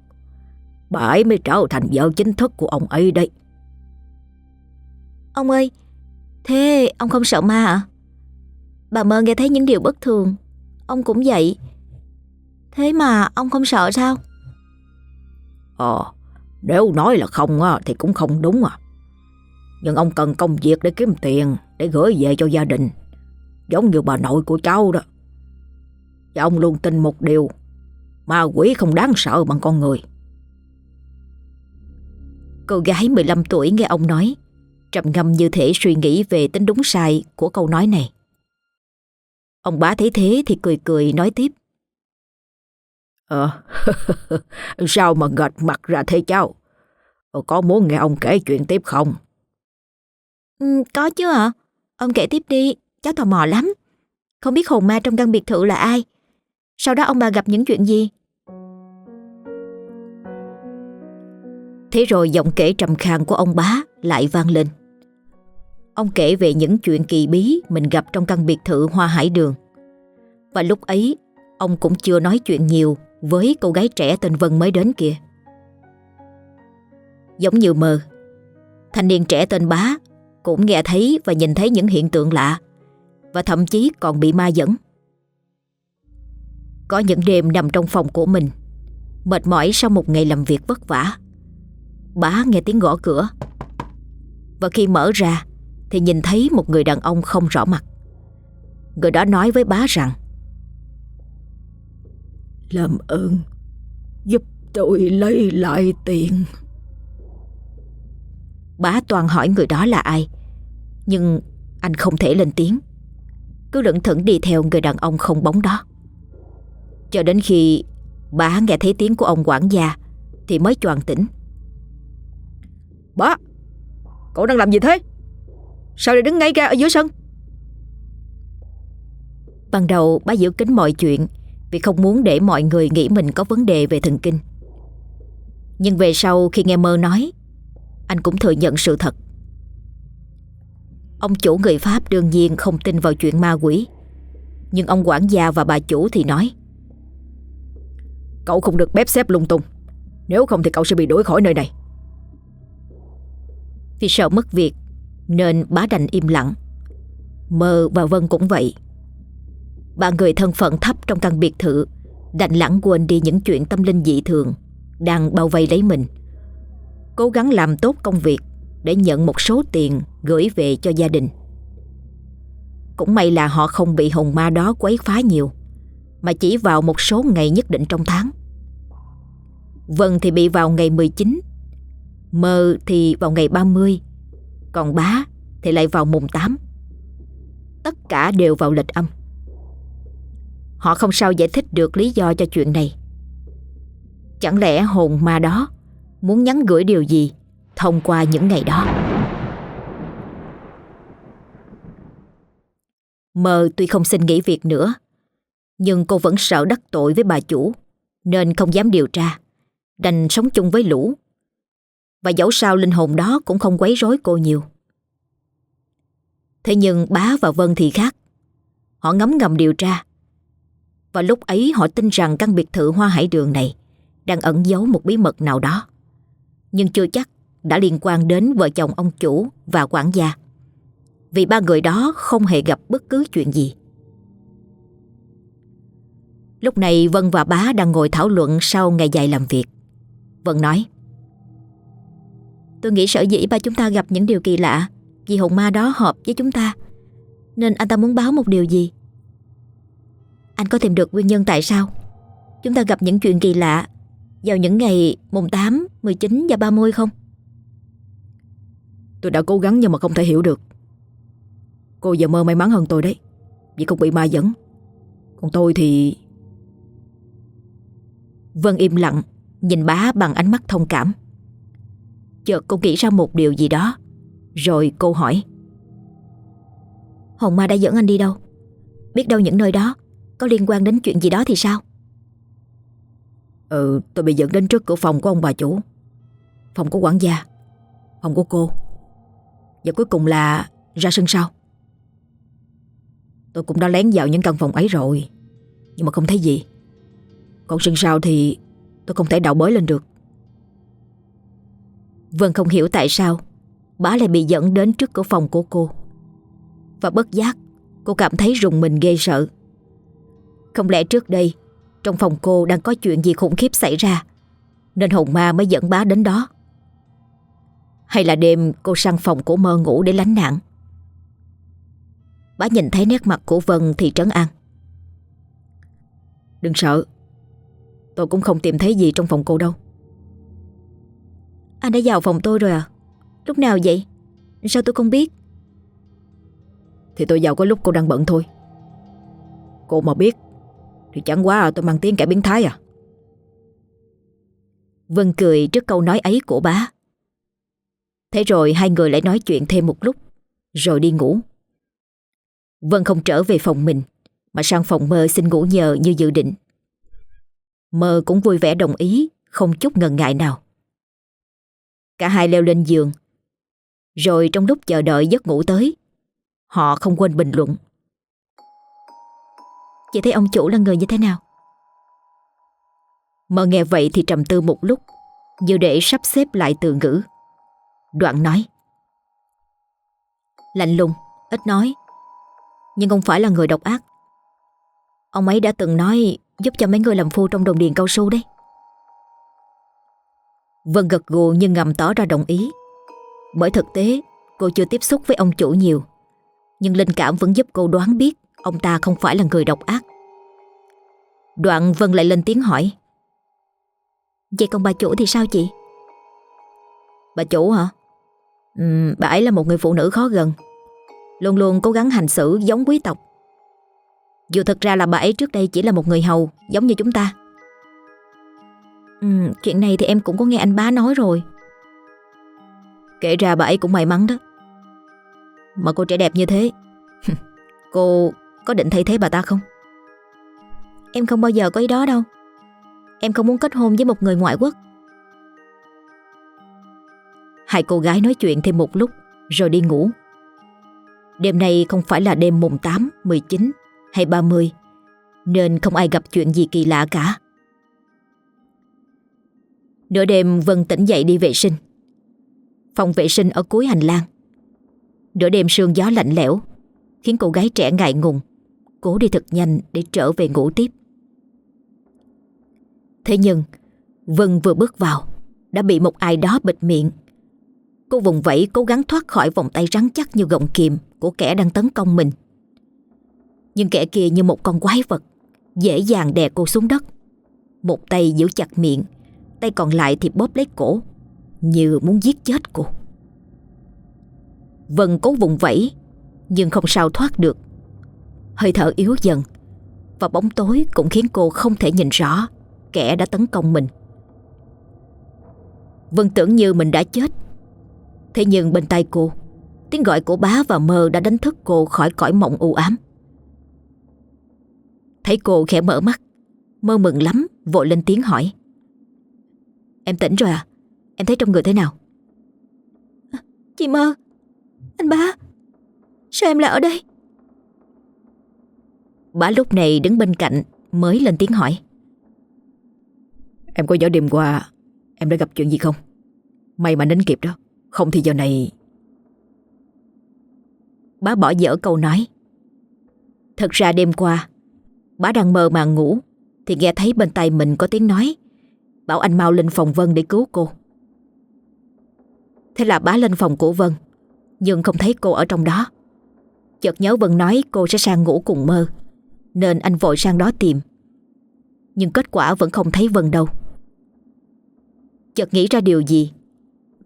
Bà ấy mới trở thành vợ chính thức của ông ấy đấy Ông ơi, thế ông không sợ ma à? Bà mơ nghe thấy những điều bất thường, ông cũng vậy. Thế mà ông không sợ sao? Ờ, nếu nói là không thì cũng không đúng à. Nhưng ông cần công việc để kiếm tiền, để gửi về cho gia đình. Giống như bà nội của cháu đó. Và ông luôn tin một điều, ma quỷ không đáng sợ bằng con người. Cô gái 15 tuổi nghe ông nói trầm ngâm như thể suy nghĩ về tính đúng sai của câu nói này. Ông bá thấy thế thì cười cười nói tiếp. Ờ, sao mà gật mặt ra thế cháu? Ờ, có muốn nghe ông kể chuyện tiếp không? Ừ, có chứ ạ. Ông kể tiếp đi, cháu tò mò lắm. Không biết hồn ma trong căn biệt thự là ai? Sau đó ông bà gặp những chuyện gì? Thế rồi giọng kể trầm khang của ông bá lại vang lên. Ông kể về những chuyện kỳ bí mình gặp trong căn biệt thự Hoa Hải Đường. Và lúc ấy, Ông cũng chưa nói chuyện nhiều Với cô gái trẻ tên Vân mới đến kia Giống như mơ, Thanh niên trẻ tên Bá Cũng nghe thấy và nhìn thấy những hiện tượng lạ Và thậm chí còn bị ma dẫn Có những đêm nằm trong phòng của mình, Mệt mỏi sau một ngày làm việc vất vả Bá nghe tiếng gõ cửa. Và khi mở ra Thì nhìn thấy một người đàn ông không rõ mặt. Người đó nói với bá rằng Làm ơn Giúp tôi lấy lại tiền. Bá toàn hỏi người đó là ai Nhưng anh không thể lên tiếng. Cứ lững thững đi theo người đàn ông không bóng đó. Cho đến khi Bá nghe thấy tiếng của ông quản gia Thì mới choàng tỉnh Bá Cậu đang làm gì thế? Sao lại đứng ngay ra ở dưới sân? Ban đầu, bá giữ kín mọi chuyện Vì không muốn để mọi người nghĩ mình có vấn đề về thần kinh. Nhưng về sau khi nghe mơ nói, Anh cũng thừa nhận sự thật. Ông chủ người Pháp đương nhiên không tin vào chuyện ma quỷ. Nhưng ông quản gia và bà chủ thì nói, Cậu không được bếp xếp lung tung. Nếu không thì cậu sẽ bị đuổi khỏi nơi này. Vì sợ mất việc, Nên bá đành im lặng. Mơ và Vân cũng vậy. Ba người thân phận thấp trong căn biệt thự, Đành lãng quên đi những chuyện tâm linh dị thường Đang bao vây lấy mình. Cố gắng làm tốt công việc Để nhận một số tiền Gửi về cho gia đình. Cũng may là họ không bị hồn ma đó quấy phá nhiều, Mà chỉ vào một số ngày nhất định trong tháng. Vân thì bị vào ngày 19 Mơ thì vào ngày 30 Còn bá thì lại vào mùng 8 Tất cả đều vào lịch âm. Họ không sao giải thích được lý do cho chuyện này. Chẳng lẽ hồn ma đó Muốn nhắn gửi điều gì Thông qua những ngày đó? Mơ tuy không xin nghỉ việc nữa, Nhưng cô vẫn sợ đắc tội với bà chủ, Nên không dám điều tra, Đành sống chung với lũ. Và dẫu sao linh hồn đó Cũng không quấy rối cô nhiều Thế nhưng bá và Vân thì khác Họ ngấm ngầm điều tra và lúc ấy họ tin rằng căn biệt thự hoa hải đường này đang ẩn giấu một bí mật nào đó. Nhưng chưa chắc đã liên quan đến vợ chồng ông chủ và quản gia. Vì ba người đó không hề gặp bất cứ chuyện gì. Lúc này Vân và bá đang ngồi thảo luận sau ngày dài làm việc. Vân nói Tôi nghĩ sở dĩ ba chúng ta gặp những điều kỳ lạ vì hồn ma đó hợp với chúng ta. Nên anh ta muốn báo một điều gì? Anh có tìm được nguyên nhân tại sao? Chúng ta gặp những chuyện kỳ lạ Vào những ngày mùng 8, 19 và 30 không? Tôi đã cố gắng nhưng mà không thể hiểu được. Cô giờ mơ may mắn hơn tôi đấy Vì không bị ma dẫn. Còn tôi thì Vân im lặng Nhìn bá bằng ánh mắt thông cảm Chợt cô nghĩ ra một điều gì đó. Rồi cô hỏi. Hồng Ma đã dẫn anh đi đâu? Biết đâu những nơi đó có liên quan đến chuyện gì đó thì sao? Ừ tôi bị dẫn đến trước cửa phòng của ông bà chủ. Phòng của quản gia, Phòng của cô. Và cuối cùng là ra sân sau. Tôi cũng đã lén vào những căn phòng ấy rồi, Nhưng mà không thấy gì. Còn sân sau thì tôi không thể đào bới lên được. Vân không hiểu tại sao Bá lại bị dẫn đến trước cửa phòng của cô. Và bất giác, Cô cảm thấy rùng mình ghê sợ. Không lẽ trước đây, Trong phòng cô đang có chuyện gì khủng khiếp xảy ra, Nên hồn ma mới dẫn bá đến đó? Hay là đêm cô sang phòng của mơ ngủ để lánh nạn? Bá nhìn thấy nét mặt của Vân thì trấn an. Đừng sợ, Tôi cũng không tìm thấy gì trong phòng cô đâu. Anh đã vào phòng tôi rồi à? Lúc nào vậy? Sao tôi không biết? Thì tôi vào có lúc cô đang bận thôi. Cô mà biết thì chẳng quá tôi mang tiếng kẻ biến thái à. Vân cười trước câu nói ấy của bá. Thế rồi hai người lại nói chuyện thêm một lúc Rồi đi ngủ. Vân không trở về phòng mình Mà sang phòng mơ xin ngủ nhờ như dự định. Mơ cũng vui vẻ đồng ý Không chút ngần ngại nào Cả hai leo lên giường. Rồi trong lúc chờ đợi giấc ngủ tới Họ không quên bình luận. Chị thấy ông chủ là người như thế nào? Mơ nghe vậy thì trầm tư một lúc Như để sắp xếp lại từ ngữ. Đoạn nói Lạnh lùng, ít nói Nhưng không phải là người độc ác. Ông ấy đã từng nói Giúp cho mấy người làm phu trong đồng điền cao su đấy. Vân gật gù nhưng ngầm tỏ ra đồng ý. Bởi thực tế cô chưa tiếp xúc với ông chủ nhiều. Nhưng linh cảm vẫn giúp cô đoán biết Ông ta không phải là người độc ác. Đoạn Vân lại lên tiếng hỏi Vậy còn bà chủ thì sao chị? Bà chủ hả? Uhm, bà ấy là một người phụ nữ khó gần. Luôn luôn cố gắng hành xử giống quý tộc. Dù thật ra là bà ấy trước đây chỉ là một người hầu Giống như chúng ta ừ, Chuyện này thì em cũng có nghe anh bá nói rồi. Kể ra bà ấy cũng may mắn đó. Mà cô trẻ đẹp như thế Cô có định thay thế bà ta không? Em không bao giờ có ý đó đâu. Em không muốn kết hôn với một người ngoại quốc. Hai cô gái nói chuyện thêm một lúc Rồi đi ngủ. Đêm nay không phải là đêm mùng 8, 19 hay 30 Nên không ai gặp chuyện gì kỳ lạ cả. Nửa đêm Vân tỉnh dậy đi vệ sinh. Phòng vệ sinh ở cuối hành lang. Nửa đêm sương gió lạnh lẽo, Khiến cô gái trẻ ngại ngùng, Cố đi thật nhanh để trở về ngủ tiếp. Thế nhưng, Vân vừa bước vào, Đã bị một ai đó bịt miệng. Cô vùng vẫy cố gắng thoát khỏi vòng tay rắn chắc như gọng kìm Của kẻ đang tấn công mình. Nhưng kẻ kia như một con quái vật, Dễ dàng đè cô xuống đất. Một tay giữ chặt miệng Tay còn lại thì bóp lấy cổ, Như muốn giết chết cô. Vân cố vùng vẫy, Nhưng không sao thoát được. Hơi thở yếu dần, Và bóng tối cũng khiến cô không thể nhìn rõ Kẻ đã tấn công mình. Vân tưởng như mình đã chết. Thế nhưng bên tay cô, Tiếng gọi của bá và mơ đã đánh thức cô khỏi cõi mộng u ám. Thấy cô khẽ mở mắt, Mơ mừng lắm, Vội lên tiếng hỏi. Em tỉnh rồi à? Em thấy trong người thế nào? Chị mơ Anh bá Sao em lại ở đây? Bá lúc này đứng bên cạnh Mới lên tiếng hỏi. Em có nhớ đêm qua Em đã gặp chuyện gì không? May mà đến kịp đó Không thì giờ này Bá bỏ dở câu nói. Thật ra đêm qua Bá đang mơ màng ngủ Thì nghe thấy bên tay mình có tiếng nói Bảo anh mau lên phòng Vân để cứu cô. Thế là bá lên phòng của Vân, Nhưng không thấy cô ở trong đó. Chợt nhớ Vân nói cô sẽ sang ngủ cùng mơ, Nên anh vội sang đó tìm. Nhưng kết quả vẫn không thấy Vân đâu. Chợt nghĩ ra điều gì,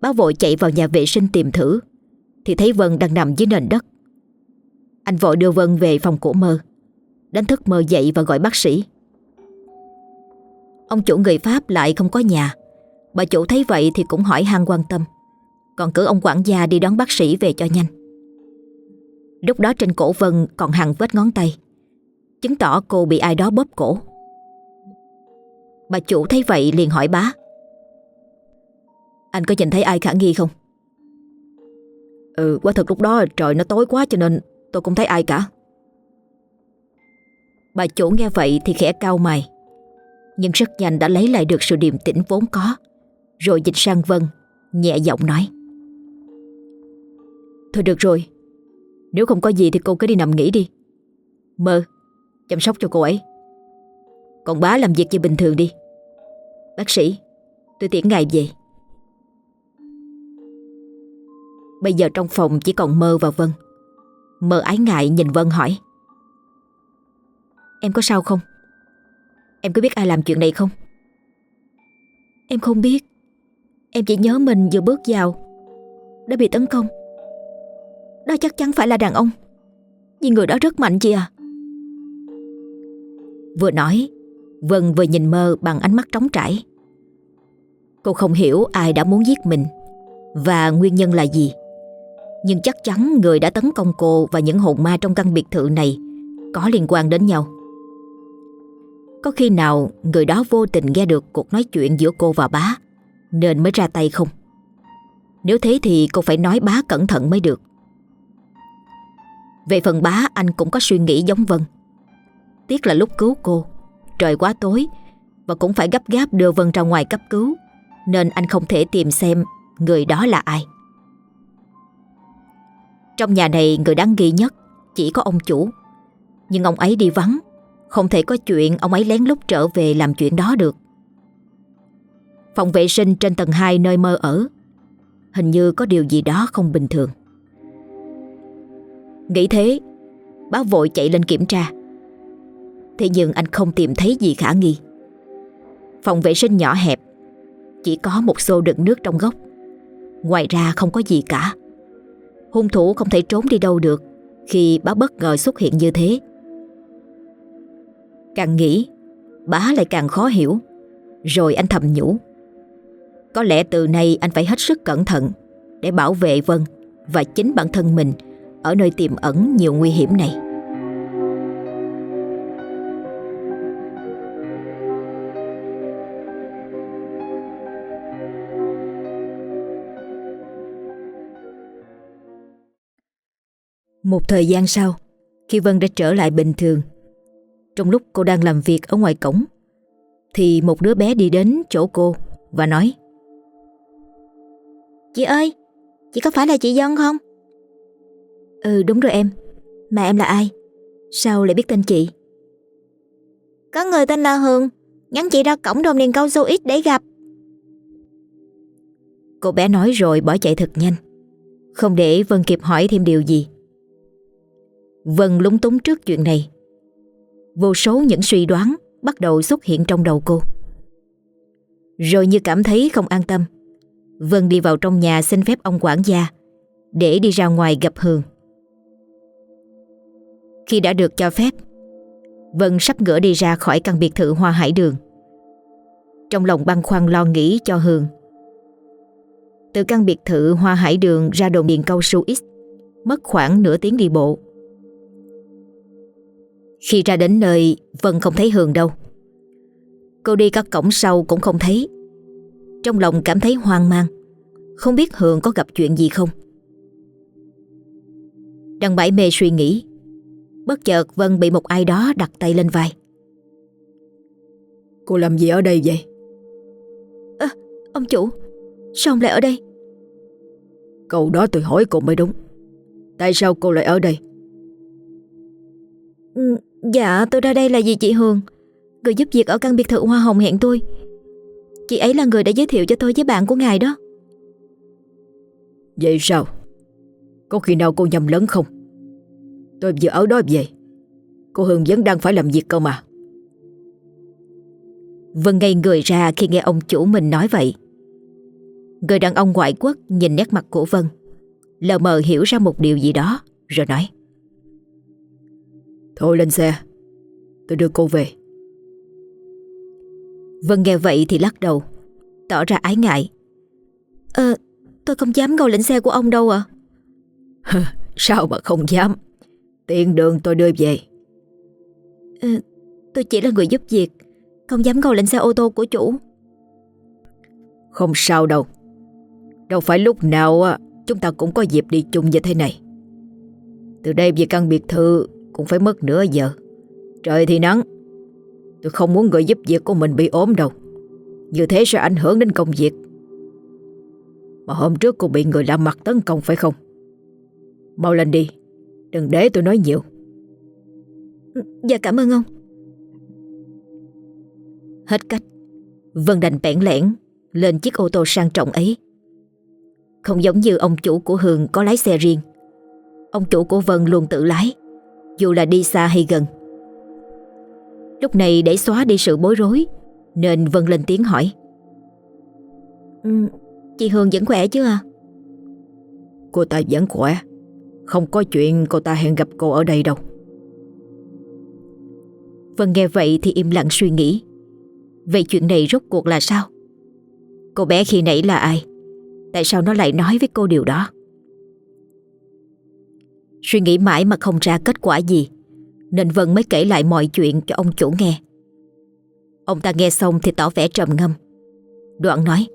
Bá vội chạy vào nhà vệ sinh tìm thử, Thì thấy Vân đang nằm dưới nền đất. Anh vội đưa Vân về phòng của mơ, Đánh thức mơ dậy và gọi bác sĩ. Ông chủ người Pháp lại không có nhà. Bà chủ thấy vậy thì cũng hỏi han quan tâm. Còn cử ông quản gia đi đón bác sĩ về cho nhanh. Lúc đó trên cổ Vân còn hằn vết ngón tay. Chứng tỏ cô bị ai đó bóp cổ. Bà chủ thấy vậy liền hỏi bá. Anh có nhìn thấy ai khả nghi không? Ừ, quả thật lúc đó trời nó tối quá cho nên tôi không thấy ai cả. Bà chủ nghe vậy thì khẽ cao mày nhưng rất nhanh đã lấy lại được sự điềm tĩnh vốn có. Rồi dịch sang Vân, Nhẹ giọng nói. Thôi được rồi, Nếu không có gì thì cô cứ đi nằm nghỉ đi. Mơ, Chăm sóc cho cô ấy. Còn bá làm việc như bình thường đi. Bác sĩ, Tôi tiễn ngài về. Bây giờ trong phòng chỉ còn Mơ và Vân. Mơ ái ngại nhìn Vân hỏi. Em có sao không? Em có biết ai làm chuyện này không? Em không biết. Em chỉ nhớ mình vừa bước vào. Đã bị tấn công. Đó chắc chắn phải là đàn ông. Vì người đó rất mạnh chị à. Vừa nói, Vân vừa nhìn mơ bằng ánh mắt trống trải. Cô không hiểu ai đã muốn giết mình Và nguyên nhân là gì. Nhưng chắc chắn người đã tấn công cô Và những hồn ma trong căn biệt thự này Có liên quan đến nhau. Có khi nào người đó vô tình nghe được cuộc nói chuyện giữa cô và bá, Nên mới ra tay không? Nếu thế thì cô phải nói bá cẩn thận mới được. Về phần bá, anh cũng có suy nghĩ giống Vân. Tiếc là lúc cứu cô, Trời quá tối, Và cũng phải gấp gáp đưa Vân ra ngoài cấp cứu, Nên anh không thể tìm xem Người đó là ai. Trong nhà này người đáng ghi nhất Chỉ có ông chủ, Nhưng ông ấy đi vắng không thể có chuyện ông ấy lén lút trở về làm chuyện đó được. Phòng vệ sinh trên tầng 2 nơi mơ ở, Hình như có điều gì đó không bình thường. Nghĩ thế Bá vội chạy lên kiểm tra. Thế nhưng anh không tìm thấy gì khả nghi. Phòng vệ sinh nhỏ hẹp, Chỉ có một xô đựng nước trong góc. Ngoài ra không có gì cả. Hung thủ không thể trốn đi đâu được Khi bá bất ngờ xuất hiện như thế. Càng nghĩ Bá lại càng khó hiểu. Rồi anh thầm nhủ Có lẽ từ nay anh phải hết sức cẩn thận Để bảo vệ Vân Và chính bản thân mình Ở nơi tiềm ẩn nhiều nguy hiểm này. Một thời gian sau, khi Vân đã trở lại bình thường, trong lúc cô đang làm việc ở ngoài cổng, thì một đứa bé đi đến chỗ cô và nói Chị ơi, chị có phải là chị Dân không? Ừ đúng rồi em, mà em là ai? Sao lại biết tên chị? Có người tên là Hường, nhắn chị ra cổng đồng điền cao su ít để gặp. Cô bé nói rồi bỏ chạy thật nhanh, không để Vân kịp hỏi thêm điều gì. Vân lúng túng trước chuyện này Vô số những suy đoán Bắt đầu xuất hiện trong đầu cô. Rồi như cảm thấy không an tâm, Vân đi vào trong nhà xin phép ông quản gia Để đi ra ngoài gặp Hường. Khi đã được cho phép, Vân sắp gỡ đi ra khỏi căn biệt thự hoa hải đường. Trong lòng băn khoăn lo nghĩ cho Hường, Từ căn biệt thự hoa hải đường ra đồn điện câu su X Mất khoảng nửa tiếng đi bộ khi ra đến nơi Vân không thấy Hường đâu. Cô đi các cổng sau cũng không thấy. Trong lòng cảm thấy hoang mang. Không biết Hường có gặp chuyện gì không. Đang bãi mê suy nghĩ. Bất chợt Vân bị một ai đó đặt tay lên vai. Cô làm gì ở đây vậy? À, ông chủ Sao ông lại ở đây? Câu đó tôi hỏi cô mới đúng. Tại sao cô lại ở đây? Dạ tôi ra đây là vì chị Hường. Người giúp việc ở căn biệt thự Hoa Hồng hẹn tôi. Chị ấy là người đã giới thiệu cho tôi với bạn của ngài đó. Vậy sao? Có khi nào cô nhầm lẫn không? Tôi vừa ở đó về Cô Hương vẫn đang phải làm việc cơ mà. Vân ngây người ra khi nghe ông chủ mình nói vậy. Người đàn ông ngoại quốc nhìn nét mặt của Vân Lờ mờ hiểu ra một điều gì đó Rồi nói Thôi lên xe Tôi đưa cô về. Vân nghe vậy thì lắc đầu Tỏ ra ái ngại. Ờ tôi không dám ngồi lên xe của ông đâu ạ. Sao mà không dám? Tiện đường tôi đưa về. Ờ, Tôi chỉ là người giúp việc Không dám ngồi lên xe ô tô của chủ. Không sao đâu. Đâu phải lúc nào Chúng ta cũng có dịp đi chung như thế này. Từ đây về căn biệt thự cũng phải mất nửa giờ. Trời thì nắng. Tôi không muốn người giúp việc của mình bị ốm đâu. Như thế sẽ ảnh hưởng đến công việc. Mà hôm trước cô bị người lạ mặt tấn công phải không? Mau lên đi. Đừng để tôi nói nhiều. Dạ cảm ơn ông. Hết cách. Vân đành bẽn lẽn lên chiếc ô tô sang trọng ấy. Không giống như ông chủ của Hường có lái xe riêng. Ông chủ của Vân luôn tự lái dù là đi xa hay gần. Lúc này để xóa đi sự bối rối nên Vân lên tiếng hỏi. Ừ, chị Hương vẫn khỏe chứ à? Cô ta vẫn khỏe. Không có chuyện cô ta hẹn gặp cô ở đây đâu. Vân nghe vậy thì im lặng suy nghĩ. Vậy chuyện này rốt cuộc là sao? Cô bé khi nãy là ai? Tại sao nó lại nói với cô điều đó? Suy nghĩ mãi mà không ra kết quả gì. Nên Vân mới kể lại mọi chuyện cho ông chủ nghe. Ông ta nghe xong thì tỏ vẻ trầm ngâm. Đoạn nói,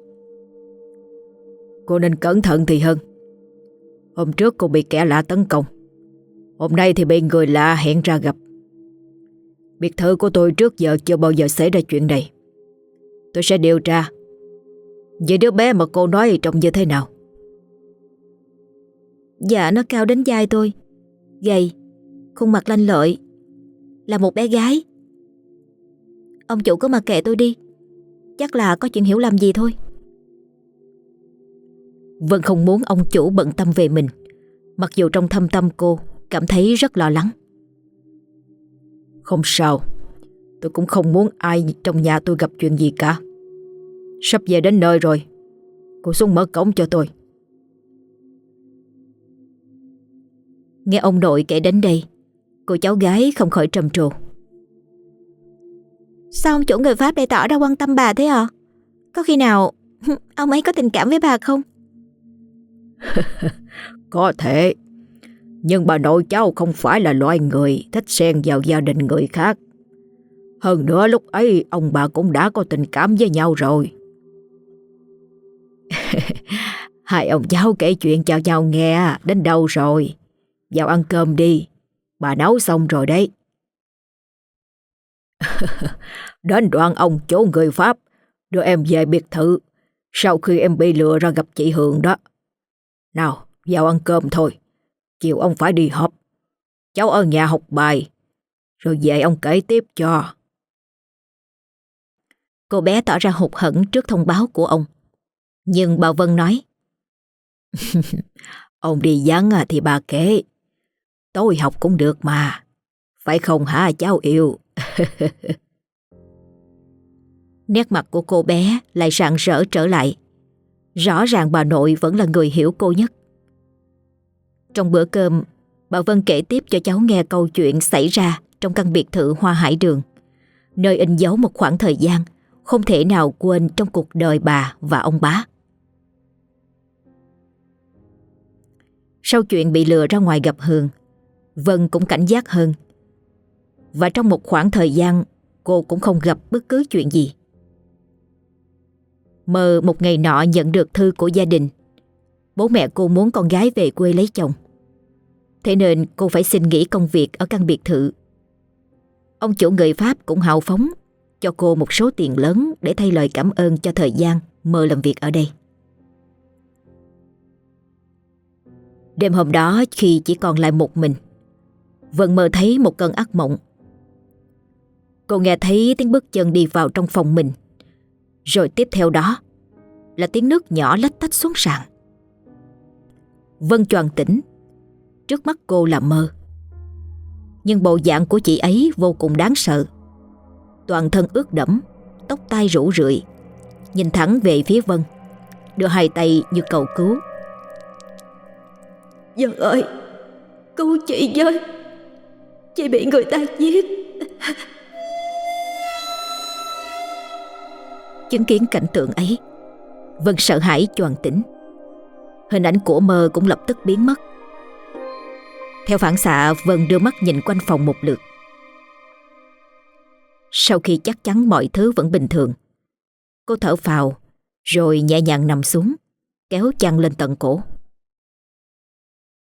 Cô nên cẩn thận thì hơn. Hôm trước cô bị kẻ lạ tấn công. Hôm nay thì bị người lạ hẹn ra gặp. Biệt thự của tôi trước giờ chưa bao giờ xảy ra chuyện này. Tôi sẽ điều tra. Vậy đứa bé mà cô nói trông như thế nào? Dạ nó cao đến vai tôi. Gầy, Khuôn mặt lanh lợi. Là một bé gái. Ông chủ có mà kệ tôi đi. Chắc là có chuyện hiểu lầm gì thôi. Vân không muốn ông chủ bận tâm về mình. Mặc dù trong thâm tâm cô Cảm thấy rất lo lắng. Không sao. Tôi cũng không muốn ai trong nhà tôi gặp chuyện gì cả. Sắp về đến nơi rồi. Cô xuống mở cổng cho tôi. Nghe ông nội kể đến đây Cô cháu gái không khỏi trầm trồ. Sao ông chủ người Pháp lại tỏ ra quan tâm bà thế à Có khi nào Ông ấy có tình cảm với bà không? Có thể Nhưng bà nội cháu không phải là loại người Thích xen vào gia đình người khác. Hơn nữa lúc ấy Ông bà cũng đã có tình cảm với nhau rồi. Hai ông cháu kể chuyện cho nhau nghe Đến đâu rồi vào ăn cơm đi. Bà nấu xong rồi đấy. Đến đoạn ông chỗ người Pháp Đưa em về biệt thự. Sau khi em bị lừa ra gặp chị Hường đó. Nào, vào ăn cơm thôi. Chiều ông phải đi họp. Cháu ở nhà học bài. Rồi về ông kể tiếp cho. Cô bé tỏ ra hụt hẫng trước thông báo của ông. Nhưng bà Vân nói, Ông đi vắng à thì bà kể. Tôi học cũng được mà. Phải không hả, cháu yêu? Nét mặt của cô bé lại rạng rỡ trở lại. Rõ ràng bà nội vẫn là người hiểu cô nhất. Trong bữa cơm, Bà Vân kể tiếp cho cháu nghe câu chuyện xảy ra Trong căn biệt thự Hoa Hải Đường, Nơi in dấu một khoảng thời gian Không thể nào quên trong cuộc đời bà và ông bá. Sau chuyện bị lừa ra ngoài gặp Hường Vân cũng cảnh giác hơn. Và trong một khoảng thời gian, Cô cũng không gặp bất cứ chuyện gì. Mơ một ngày nọ nhận được thư của gia đình. Bố mẹ cô muốn con gái về quê lấy chồng. Thế nên cô phải xin nghỉ công việc ở căn biệt thự. Ông chủ người Pháp cũng hào phóng, Cho cô một số tiền lớn để thay lời cảm ơn cho thời gian mơ làm việc ở đây. Đêm hôm đó, khi chỉ còn lại một mình Vân mơ thấy một cơn ác mộng. Cô nghe thấy tiếng bước chân đi vào trong phòng mình. Rồi tiếp theo đó, Là tiếng nước nhỏ lách tách xuống sàn. Vân choàng tỉnh. Trước mắt cô là mơ. Nhưng bộ dạng của chị ấy vô cùng đáng sợ. Toàn thân ướt đẫm, Tóc tai rủ rượi. Nhìn thẳng về phía Vân, Đưa hai tay như cầu cứu. Vân ơi, Cứu chị với. Chị bị người ta giết. Chứng kiến cảnh tượng ấy, Vân sợ hãi choàng tỉnh. Hình ảnh của mơ cũng lập tức biến mất. Theo phản xạ, Vân đưa mắt nhìn quanh phòng một lượt. Sau khi chắc chắn mọi thứ vẫn bình thường, Cô thở phào, Rồi nhẹ nhàng nằm xuống, Kéo chăn lên tận cổ.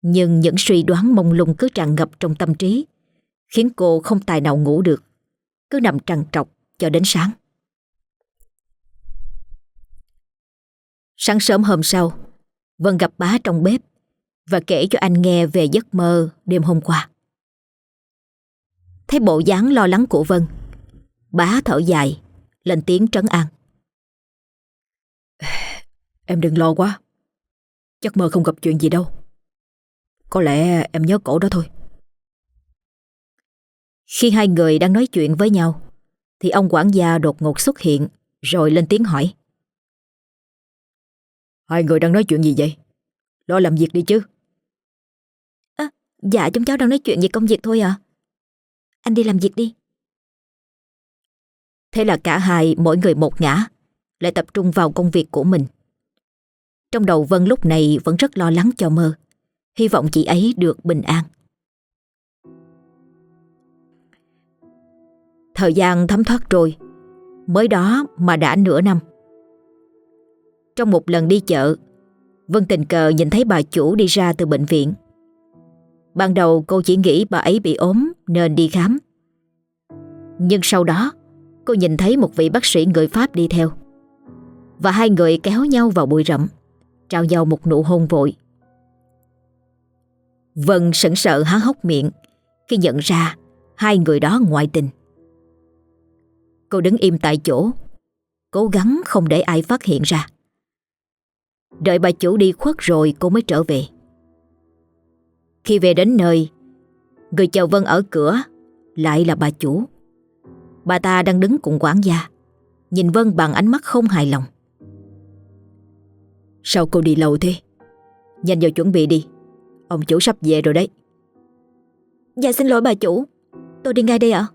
Nhưng những suy đoán mông lung cứ tràn ngập trong tâm trí Khiến cô không tài nào ngủ được Cứ nằm trằn trọc cho đến sáng Sáng sớm hôm sau, Vân gặp bá trong bếp và kể cho anh nghe về giấc mơ đêm hôm qua. Thấy bộ dáng lo lắng của Vân, bá thở dài, lên tiếng trấn an. Em đừng lo quá, chắc mơ không gặp chuyện gì đâu. Có lẽ em nhớ cổ đó thôi. Khi hai người đang nói chuyện với nhau, thì ông quản gia đột ngột xuất hiện rồi lên tiếng hỏi. Hai người đang nói chuyện gì vậy? Lo làm việc đi chứ. À, dạ chúng cháu đang nói chuyện về công việc thôi à. Anh đi làm việc đi. Thế là cả hai mỗi người một ngã, lại tập trung vào công việc của mình. Trong đầu Vân lúc này vẫn rất lo lắng cho mơ, hy vọng chị ấy được bình an. Thời gian thấm thoát trôi, mới đó mà đã nửa năm. Trong một lần đi chợ Vân tình cờ nhìn thấy bà chủ đi ra từ bệnh viện. Ban đầu cô chỉ nghĩ bà ấy bị ốm nên đi khám. Nhưng sau đó cô nhìn thấy một vị bác sĩ người Pháp đi theo. Và hai người kéo nhau vào bụi rậm Trao nhau một nụ hôn vội. Vân sững sợ há hốc miệng Khi nhận ra hai người đó ngoại tình. Cô đứng im tại chỗ, Cố gắng không để ai phát hiện ra. Đợi bà chủ đi khuất rồi cô mới trở về. Khi về đến nơi, Người chào Vân ở cửa Lại là bà chủ. Bà ta đang đứng cùng quản gia, Nhìn Vân bằng ánh mắt không hài lòng. Sao cô đi lâu thế? Nhanh vào chuẩn bị đi, Ông chủ sắp về rồi đấy. Dạ xin lỗi bà chủ, Tôi đi ngay đây ạ.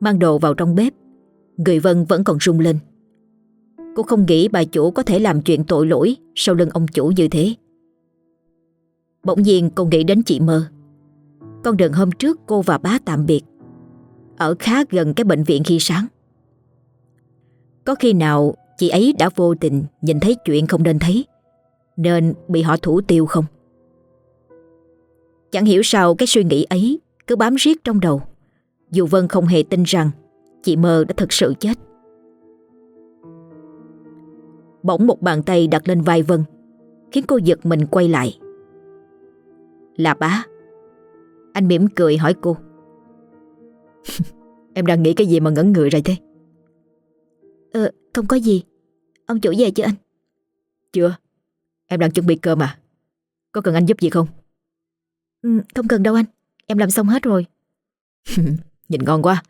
Mang đồ vào trong bếp. Người Vân vẫn còn rung lên. Cô không nghĩ bà chủ có thể làm chuyện tội lỗi Sau lưng ông chủ như thế. Bỗng nhiên cô nghĩ đến chị Mơ. Con đường hôm trước cô và bá tạm biệt, Ở khá gần cái bệnh viện khi sáng. Có khi nào chị ấy đã vô tình nhìn thấy chuyện không nên thấy, Nên bị họ thủ tiêu không? Chẳng hiểu sao cái suy nghĩ ấy cứ bám riết trong đầu. Dù Vân không hề tin rằng chị Mơ đã thực sự chết. Bỗng một bàn tay đặt lên vai Vân Khiến cô giật mình quay lại. Là bá. Anh mỉm cười hỏi cô. Em đang nghĩ cái gì mà ngẩn người ra thế? Ờ không có gì. Ông chủ về chưa anh. Chưa. Em đang chuẩn bị cơm à? Có cần anh giúp gì không? Ừ, Không cần đâu anh. Em làm xong hết rồi Nhìn ngon quá.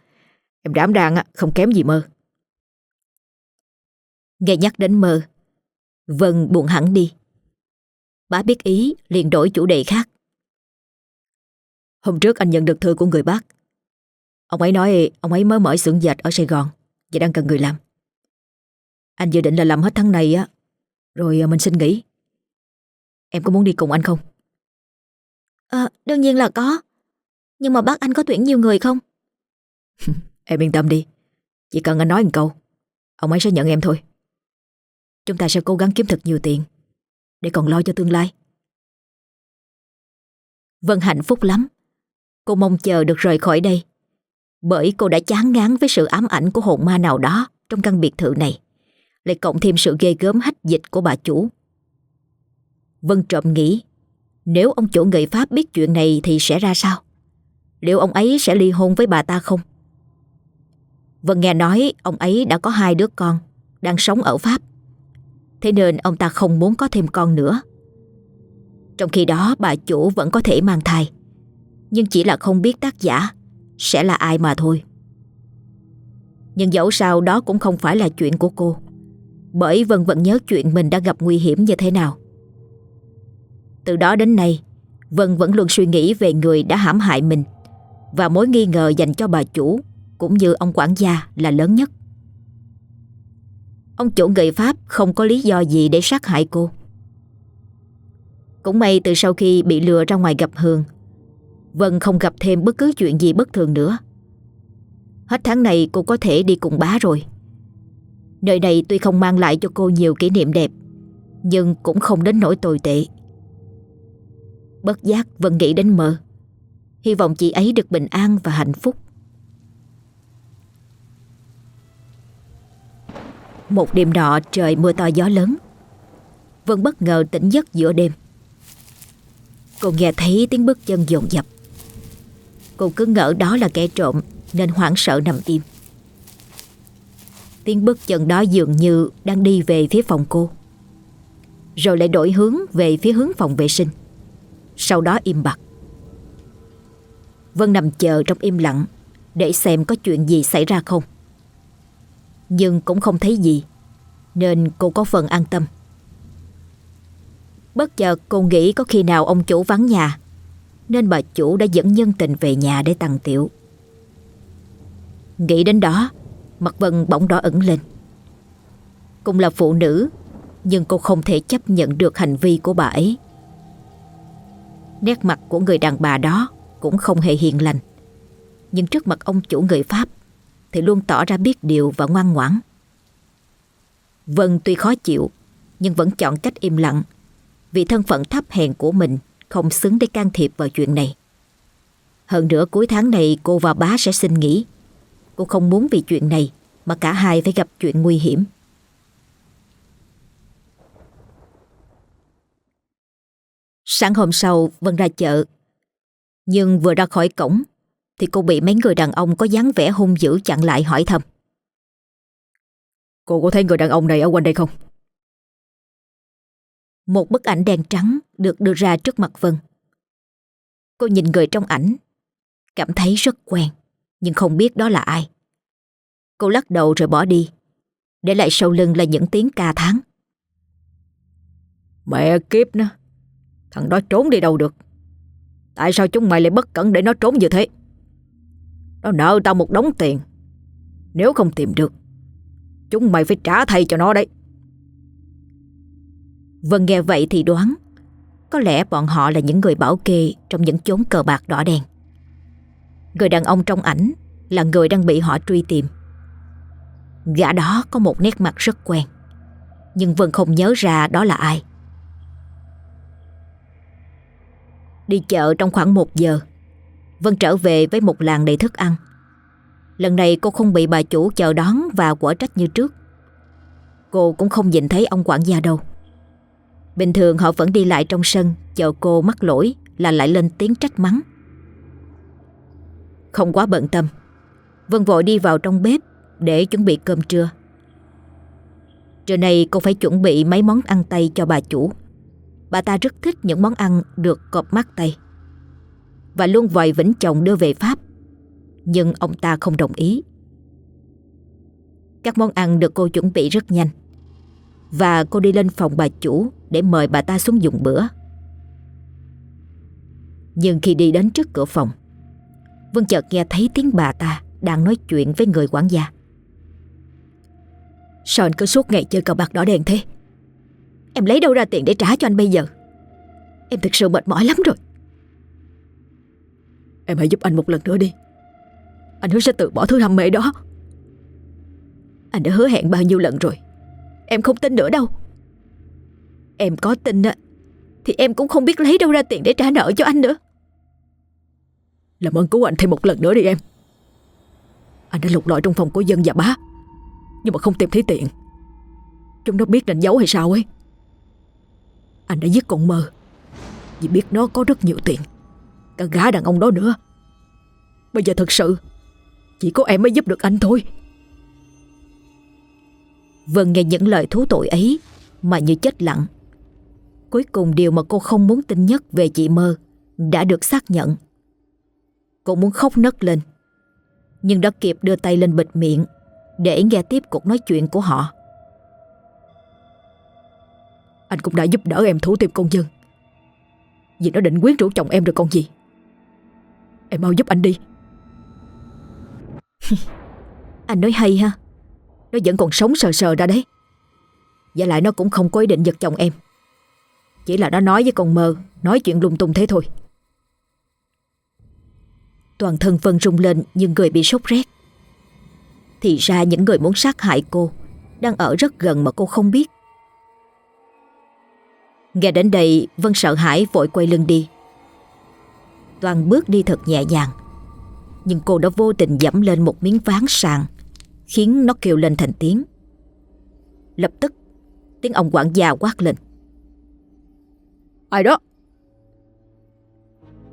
Em đảm đang không kém gì mơ. Nghe nhắc đến mơ Vân buồn hẳn đi. Bá biết ý liền đổi chủ đề khác. Hôm trước anh nhận được thư của người bác. Ông ấy nói ông ấy mới mở xưởng dệt ở Sài Gòn Và đang cần người làm. Anh dự định là làm hết tháng này á Rồi mình xin nghỉ. Em có muốn đi cùng anh không? À, đương nhiên là có. Nhưng mà bác anh có tuyển nhiều người không? Em yên tâm đi. Chỉ cần anh nói một câu, Ông ấy sẽ nhận em thôi. Chúng ta sẽ cố gắng kiếm thật nhiều tiền Để còn lo cho tương lai. Vân hạnh phúc lắm. Cô mong chờ được rời khỏi đây Bởi cô đã chán ngán với sự ám ảnh của hồn ma nào đó Trong căn biệt thự này, Lại cộng thêm sự ghê gớm hách dịch của bà chủ. Vân trộm nghĩ, Nếu ông chủ người Pháp biết chuyện này Thì sẽ ra sao? Liệu ông ấy sẽ ly hôn với bà ta không? Vân nghe nói Ông ấy đã có hai đứa con Đang sống ở Pháp. Thế nên ông ta không muốn có thêm con nữa. Trong khi đó, bà chủ vẫn có thể mang thai. Nhưng chỉ là không biết tác giả Sẽ là ai mà thôi. Nhưng dẫu sao, đó cũng không phải là chuyện của cô. Bởi Vân vẫn nhớ chuyện mình đã gặp nguy hiểm như thế nào. Từ đó đến nay, Vân vẫn luôn suy nghĩ về người đã hãm hại mình Và mối nghi ngờ dành cho bà chủ. Cũng như ông quản gia là lớn nhất. Ông chủ người Pháp không có lý do gì để sát hại cô. Cũng may từ sau khi bị lừa ra ngoài gặp Hương Vân không gặp thêm bất cứ chuyện gì bất thường nữa. Hết tháng này cô có thể đi cùng bá rồi. Nơi này tuy không mang lại cho cô nhiều kỷ niệm đẹp, Nhưng cũng không đến nỗi tồi tệ. Bất giác Vân nghĩ đến mơ. Hy vọng chị ấy được bình an và hạnh phúc. Một đêm nọ trời mưa to gió lớn. Vân bất ngờ tỉnh giấc giữa đêm. Cô nghe thấy tiếng bước chân dồn dập. Cô cứ ngỡ đó là kẻ trộm, Nên hoảng sợ nằm im. Tiếng bước chân đó dường như Đang đi về phía phòng cô. Rồi lại đổi hướng Về phía hướng phòng vệ sinh. Sau đó im bặt. Vân nằm chờ trong im lặng Để xem có chuyện gì xảy ra không nhưng cũng không thấy gì, Nên cô có phần an tâm. Bất chợt cô nghĩ có khi nào ông chủ vắng nhà, Nên bà chủ đã dẫn nhân tình về nhà để tặng tiệu Nghĩ đến đó, Mặt Vân bỗng đỏ ẩn lên. Cũng là phụ nữ, Nhưng cô không thể chấp nhận được hành vi của bà ấy. Nét mặt của người đàn bà đó Cũng không hề hiền lành, Nhưng trước mặt ông chủ người Pháp thì luôn tỏ ra biết điều và ngoan ngoãn. Vân tuy khó chịu, nhưng vẫn chọn cách im lặng, vì thân phận thấp hèn của mình không xứng để can thiệp vào chuyện này. Hơn nữa cuối tháng này cô và bá sẽ xin nghỉ. Cô không muốn vì chuyện này mà cả hai phải gặp chuyện nguy hiểm. Sáng hôm sau Vân ra chợ Nhưng vừa ra khỏi cổng thì cô bị mấy người đàn ông có dáng vẻ hung dữ chặn lại hỏi thầm Cô có thấy người đàn ông này ở quanh đây không? Một bức ảnh đen trắng được đưa ra trước mặt Vân. Cô nhìn người trong ảnh Cảm thấy rất quen Nhưng không biết đó là ai. Cô lắc đầu rồi bỏ đi Để lại sau lưng là những tiếng ca tháng Mẹ kiếp nó Thằng đó trốn đi đâu được? Tại sao chúng mày lại bất cẩn để nó trốn như thế nó nợ tao một đống tiền. Nếu không tìm được, Chúng mày phải trả thay cho nó đấy. Vân nghe vậy thì đoán. Có lẽ bọn họ là những người bảo kê Trong những chốn cờ bạc đỏ đen. Người đàn ông trong ảnh Là người đang bị họ truy tìm. Gã đó có một nét mặt rất quen, Nhưng Vân không nhớ ra đó là ai. Đi chợ trong khoảng một giờ Vân trở về với một làng đầy thức ăn. Lần này cô không bị bà chủ chờ đón và quở trách như trước. Cô cũng không nhìn thấy ông quản gia đâu. Bình thường họ vẫn đi lại trong sân, Chờ cô mắc lỗi là lại lên tiếng trách mắng. Không quá bận tâm, Vân vội đi vào trong bếp Để chuẩn bị cơm trưa. Trưa nay cô phải chuẩn bị mấy món ăn tay cho bà chủ. Bà ta rất thích những món ăn được cọp mắt tay và luôn vòi vĩnh chồng đưa về Pháp. Nhưng ông ta không đồng ý. Các món ăn được cô chuẩn bị rất nhanh. Và cô đi lên phòng bà chủ Để mời bà ta xuống dùng bữa. Nhưng khi đi đến trước cửa phòng, Vân chợt nghe thấy tiếng bà ta Đang nói chuyện với người quản gia. Sao anh cứ suốt ngày chơi cờ bạc đỏ đen thế. Em lấy đâu ra tiền để trả cho anh bây giờ? Em thực sự mệt mỏi lắm rồi. Em hãy giúp anh một lần nữa đi. Anh hứa sẽ tự bỏ thứ hâm mê đó. Anh đã hứa hẹn bao nhiêu lần rồi? Em không tin nữa đâu. Em có tin á, Thì em cũng không biết lấy đâu ra tiền để trả nợ cho anh nữa. Làm ơn cứu anh thêm một lần nữa đi em. Anh đã lục lọi trong phòng của dân và bá, Nhưng mà không tìm thấy tiền. Chúng nó biết đánh giấu hay sao ấy? Anh đã giết con mơ, Vì biết nó có rất nhiều tiền. Cả gã đàn ông đó nữa. Bây giờ thật sự, Chỉ có em mới giúp được anh thôi. Vân nghe những lời thú tội ấy Mà như chết lặng. Cuối cùng điều mà cô không muốn tin nhất về chị mơ Đã được xác nhận. Cô muốn khóc nấc lên, Nhưng đã kịp đưa tay lên bịt miệng Để nghe tiếp cuộc nói chuyện của họ. Anh cũng đã giúp đỡ em thủ tiêm con dân. Vì nó định quyến rũ chồng em rồi con gì? Em mau giúp anh đi. Anh nói hay ha. Nó vẫn còn sống sờ sờ ra đấy. Và lại nó cũng không có ý định giật chồng em. Chỉ là nó nói với con mơ, Nói chuyện lung tung thế thôi. Toàn thân Vân rung lên Nhưng người bị sốt rét. Thì ra những người muốn sát hại cô Đang ở rất gần mà cô không biết. Nghe đến đây, Vân sợ hãi vội quay lưng đi. Toàn bước đi thật nhẹ nhàng. Nhưng cô đã vô tình dẫm lên một miếng ván sàn Khiến nó kêu lên thành tiếng. Lập tức Tiếng ông quản gia quát lên. Ai đó?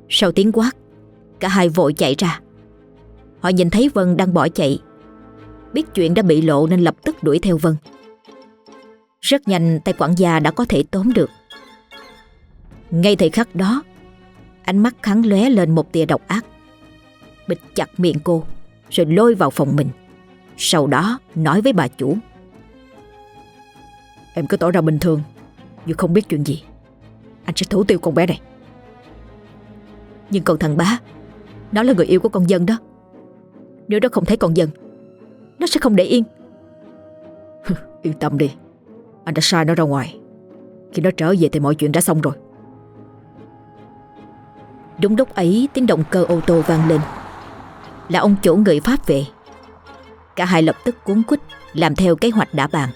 Sau tiếng quát Cả hai vội chạy ra. Họ nhìn thấy Vân đang bỏ chạy. Biết chuyện đã bị lộ nên lập tức đuổi theo Vân. Rất nhanh tay quản gia đã có thể tóm được. Ngay thời khắc đó Ánh mắt hắn lóe lên một tia độc ác. Bịt chặt miệng cô, Rồi lôi vào phòng mình. Sau đó, nói với bà chủ. Em cứ tỏ ra bình thường Dù không biết chuyện gì. Anh sẽ thủ tiêu con bé này. Nhưng còn thằng bá, Nó là người yêu của con dân đó. Nếu nó không thấy con dân, Nó sẽ không để yên. Yên tâm đi, Anh đã sai nó ra ngoài. Khi nó trở về thì mọi chuyện đã xong rồi. Đúng lúc ấy, tiếng động cơ ô tô vang lên. Là ông chủ người Pháp về. Cả hai lập tức cuốn quýt, Làm theo kế hoạch đã bàn.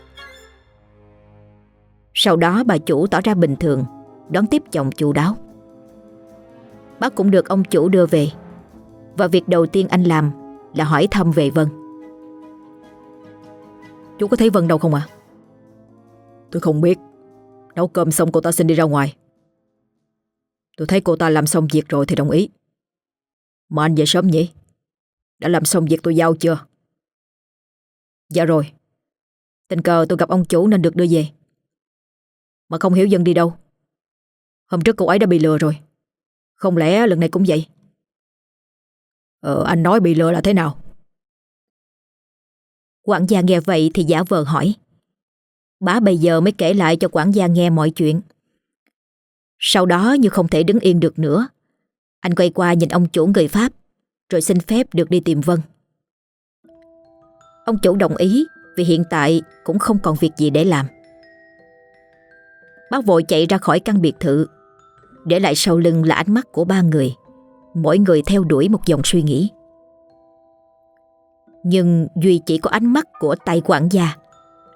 Sau đó, bà chủ tỏ ra bình thường, Đón tiếp chồng chu đáo. Bác cũng được ông chủ đưa về. Và việc đầu tiên anh làm là hỏi thăm về Vân. Chú có thấy Vân đâu không ạ? Tôi không biết. Nấu cơm xong cô ta xin đi ra ngoài. Tôi thấy cô ta làm xong việc rồi thì đồng ý. Mà anh về sớm nhỉ? Đã làm xong việc tôi giao chưa? Dạ rồi. Tình cờ tôi gặp ông chủ nên được đưa về. Mà không hiểu dân đi đâu. Hôm trước cô ấy đã bị lừa rồi. Không lẽ lần này cũng vậy? Ờ anh nói bị lừa là thế nào? Quản gia nghe vậy thì giả vờ hỏi. Bá bây giờ mới kể lại cho quản gia nghe mọi chuyện. Sau đó như không thể đứng yên được nữa. Anh quay qua nhìn ông chủ người Pháp, Rồi xin phép được đi tìm Vân. Ông chủ đồng ý, Vì hiện tại cũng không còn việc gì để làm. Bác vội chạy ra khỏi căn biệt thự. Để lại sau lưng là ánh mắt của ba người. Mỗi người theo đuổi một dòng suy nghĩ. Nhưng Duy chỉ có ánh mắt của tay quản gia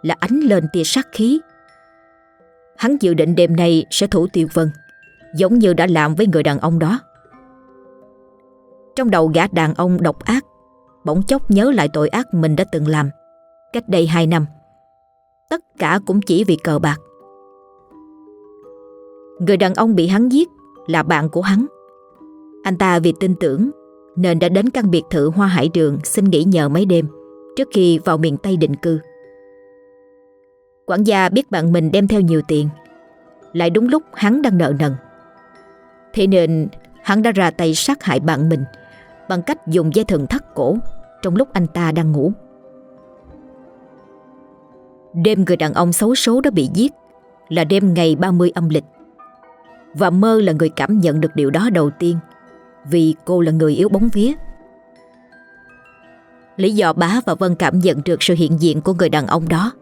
Là ánh lên tia sát khí Hắn dự định đêm nay sẽ thủ tiêu vân, Giống như đã làm với người đàn ông đó. Trong đầu gã đàn ông độc ác, Bỗng chốc nhớ lại tội ác mình đã từng làm. Cách đây hai năm, Tất cả cũng chỉ vì cờ bạc. Người đàn ông bị hắn giết Là bạn của hắn. Anh ta vì tin tưởng nên đã đến căn biệt thự Hoa Hải Đường xin nghỉ nhờ mấy đêm trước khi vào miền Tây định cư. Quản gia biết bạn mình đem theo nhiều tiền, lại đúng lúc hắn đang nợ nần. Thế nên hắn đã ra tay sát hại bạn mình bằng cách dùng dây thừng thắt cổ trong lúc anh ta đang ngủ. Đêm người đàn ông xấu số đã bị giết là đêm ngày 30 âm lịch. Và mơ là người cảm nhận được điều đó đầu tiên vì cô là người yếu bóng vía. Lý do bá và Vân cảm nhận được sự hiện diện của người đàn ông đó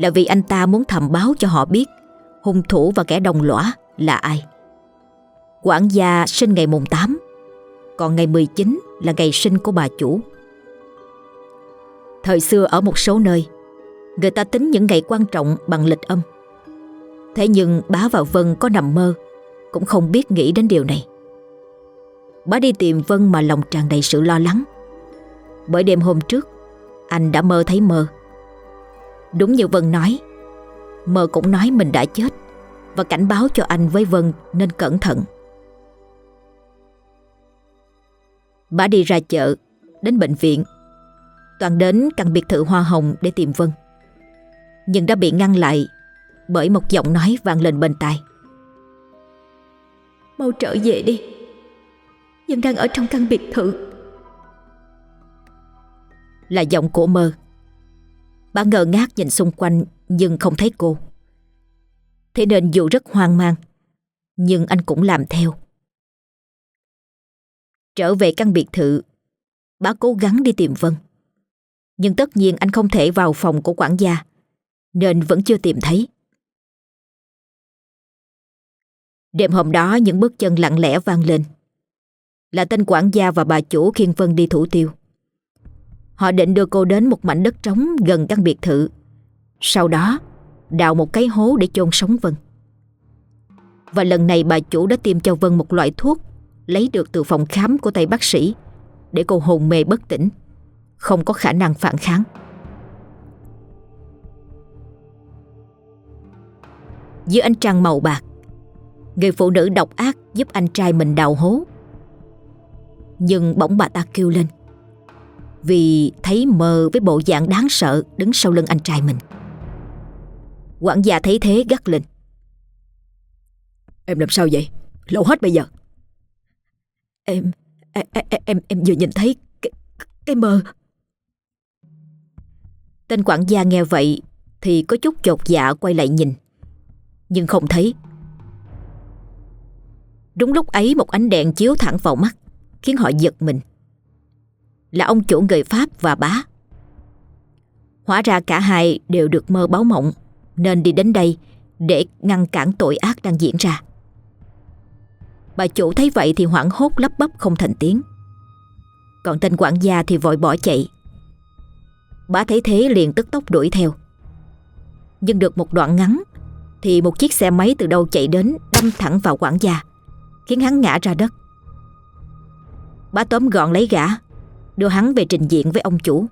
là vì anh ta muốn thầm báo cho họ biết hung thủ và kẻ đồng lõa là ai. Quản gia sinh ngày mùng 8, còn ngày 19 là ngày sinh của bà chủ. Thời xưa ở một số nơi, người ta tính những ngày quan trọng bằng lịch âm. Thế nhưng bá và Vân có nằm mơ, cũng không biết nghĩ đến điều này. Bá đi tìm Vân mà lòng tràn đầy sự lo lắng Bởi đêm hôm trước Anh đã mơ thấy mơ Đúng như Vân nói. Mơ cũng nói mình đã chết Và cảnh báo cho anh với Vân nên cẩn thận. Bá đi ra chợ Đến bệnh viện. Toàn đến căn biệt thự hoa hồng để tìm Vân. Nhưng đã bị ngăn lại Bởi một giọng nói vang lên bên tai. Mau trở về đi. Nhưng đang ở trong căn biệt thự. Là giọng của mơ Bà ngờ ngác nhìn xung quanh, Nhưng không thấy cô. Thế nên dù rất hoang mang, Nhưng anh cũng làm theo. Trở về căn biệt thự, Bà cố gắng đi tìm Vân. Nhưng tất nhiên anh không thể vào phòng của quản gia, Nên vẫn chưa tìm thấy. Đêm hôm đó, những bước chân lặng lẽ vang lên. Là tên quản gia và bà chủ khiêng Vân đi thủ tiêu. Họ định đưa cô đến một mảnh đất trống gần căn biệt thự. Sau đó, đào một cái hố để chôn sống Vân. Và lần này bà chủ đã tiêm cho Vân một loại thuốc lấy được từ phòng khám của tay bác sĩ để cô hồn mê bất tỉnh, không có khả năng phản kháng. Dưới ánh trăng màu bạc, người phụ nữ độc ác giúp anh trai mình đào hố nhưng bỗng bà ta kêu lên vì thấy mờ với bộ dạng đáng sợ Đứng sau lưng anh trai mình. Quản gia thấy thế gắt lên. Em làm sao vậy? Lộ hết bây giờ. Em Em em, em vừa nhìn thấy cái, cái mơ. Tên quản gia nghe vậy Thì có chút chột dạ quay lại nhìn Nhưng không thấy. Đúng lúc ấy một ánh đèn chiếu thẳng vào mắt khiến họ giật mình. Là ông chủ người Pháp và bá. Hóa ra cả hai đều được mơ báo mộng, nên đi đến đây để ngăn cản tội ác đang diễn ra. Bà chủ thấy vậy thì hoảng hốt lắp bắp không thành tiếng. Còn tên quản gia thì vội bỏ chạy. Bá thấy thế liền tức tốc đuổi theo. Nhưng được một đoạn ngắn thì một chiếc xe máy từ đâu chạy đến đâm thẳng vào quản gia, khiến hắn ngã ra đất. Bá tóm gọn lấy gã Đưa hắn về trình diện với ông chủ.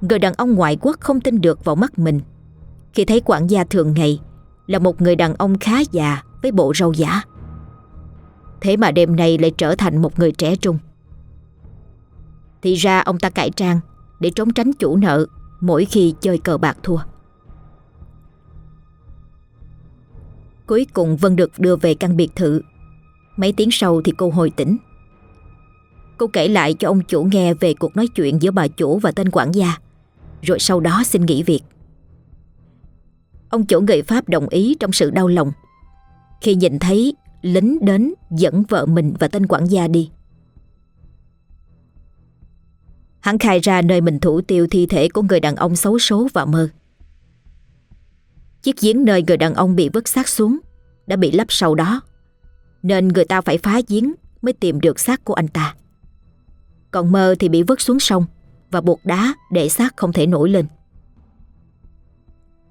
Người đàn ông ngoại quốc không tin được vào mắt mình. Khi thấy quản gia thường ngày Là một người đàn ông khá già Với bộ râu giả. Thế mà đêm nay lại trở thành một người trẻ trung. Thì ra ông ta cải trang Để trốn tránh chủ nợ Mỗi khi chơi cờ bạc thua. Cuối cùng Vân được đưa về căn biệt thự. Mấy tiếng sau thì cô hồi tỉnh. Cô kể lại cho ông chủ nghe về cuộc nói chuyện giữa bà chủ và tên quản gia. Rồi sau đó xin nghỉ việc. Ông chủ người Pháp đồng ý trong sự đau lòng. Khi nhìn thấy, lính đến dẫn vợ mình và tên quản gia đi. Hắn khai ra nơi mình thủ tiêu thi thể của người đàn ông xấu số và mơ. Chiếc giếng nơi người đàn ông bị vứt xác xuống Đã bị lấp sau đó, Nên người ta phải phá giếng Mới tìm được xác của anh ta. Còn mơ thì bị vứt xuống sông Và buộc đá để xác không thể nổi lên.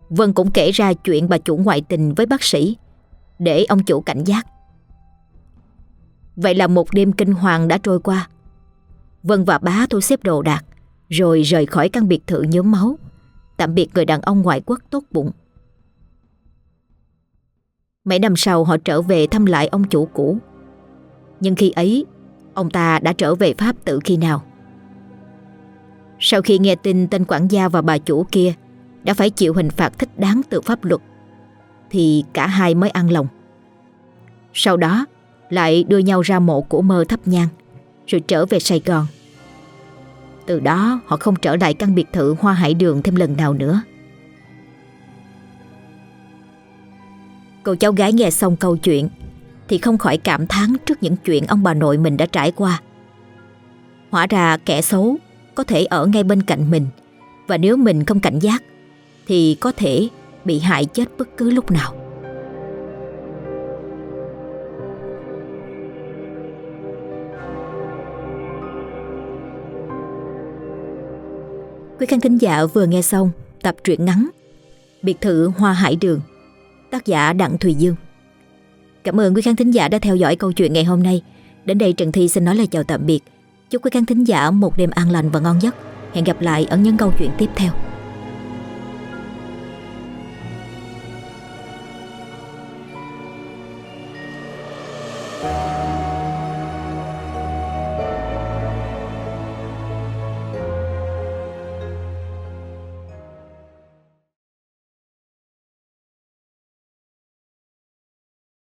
Vân cũng kể ra chuyện bà chủ ngoại tình với bác sĩ Để ông chủ cảnh giác. Vậy là một đêm kinh hoàng đã trôi qua. Vân và bá thu xếp đồ đạc, Rồi rời khỏi căn biệt thự nhóm máu. Tạm biệt người đàn ông ngoại quốc tốt bụng. Mấy năm sau họ trở về thăm lại ông chủ cũ. Nhưng khi ấy Ông ta đã trở về Pháp từ khi nào? Sau khi nghe tin tên quản gia và bà chủ kia Đã phải chịu hình phạt thích đáng từ pháp luật, Thì cả hai mới ăn lòng. Sau đó, lại đưa nhau ra mộ của mơ thấp nhang, Rồi trở về Sài Gòn. Từ đó, họ không trở lại căn biệt thự Hoa Hải Đường thêm lần nào nữa. Cô cháu gái nghe xong câu chuyện thì không khỏi cảm thán trước những chuyện ông bà nội mình đã trải qua. Hóa ra kẻ xấu có thể ở ngay bên cạnh mình, Và nếu mình không cảnh giác, Thì có thể bị hại chết bất cứ lúc nào. Quý khán thính giả vừa nghe xong tập truyện ngắn Biệt thự Hoa Hải Đường, Tác giả Đặng Thùy Dương. Cảm ơn quý khán thính giả đã theo dõi câu chuyện ngày hôm nay. Đến đây Trần Thi xin nói lời chào tạm biệt. Chúc quý khán thính giả một đêm an lành và ngon giấc. Hẹn gặp lại ở những câu chuyện tiếp theo.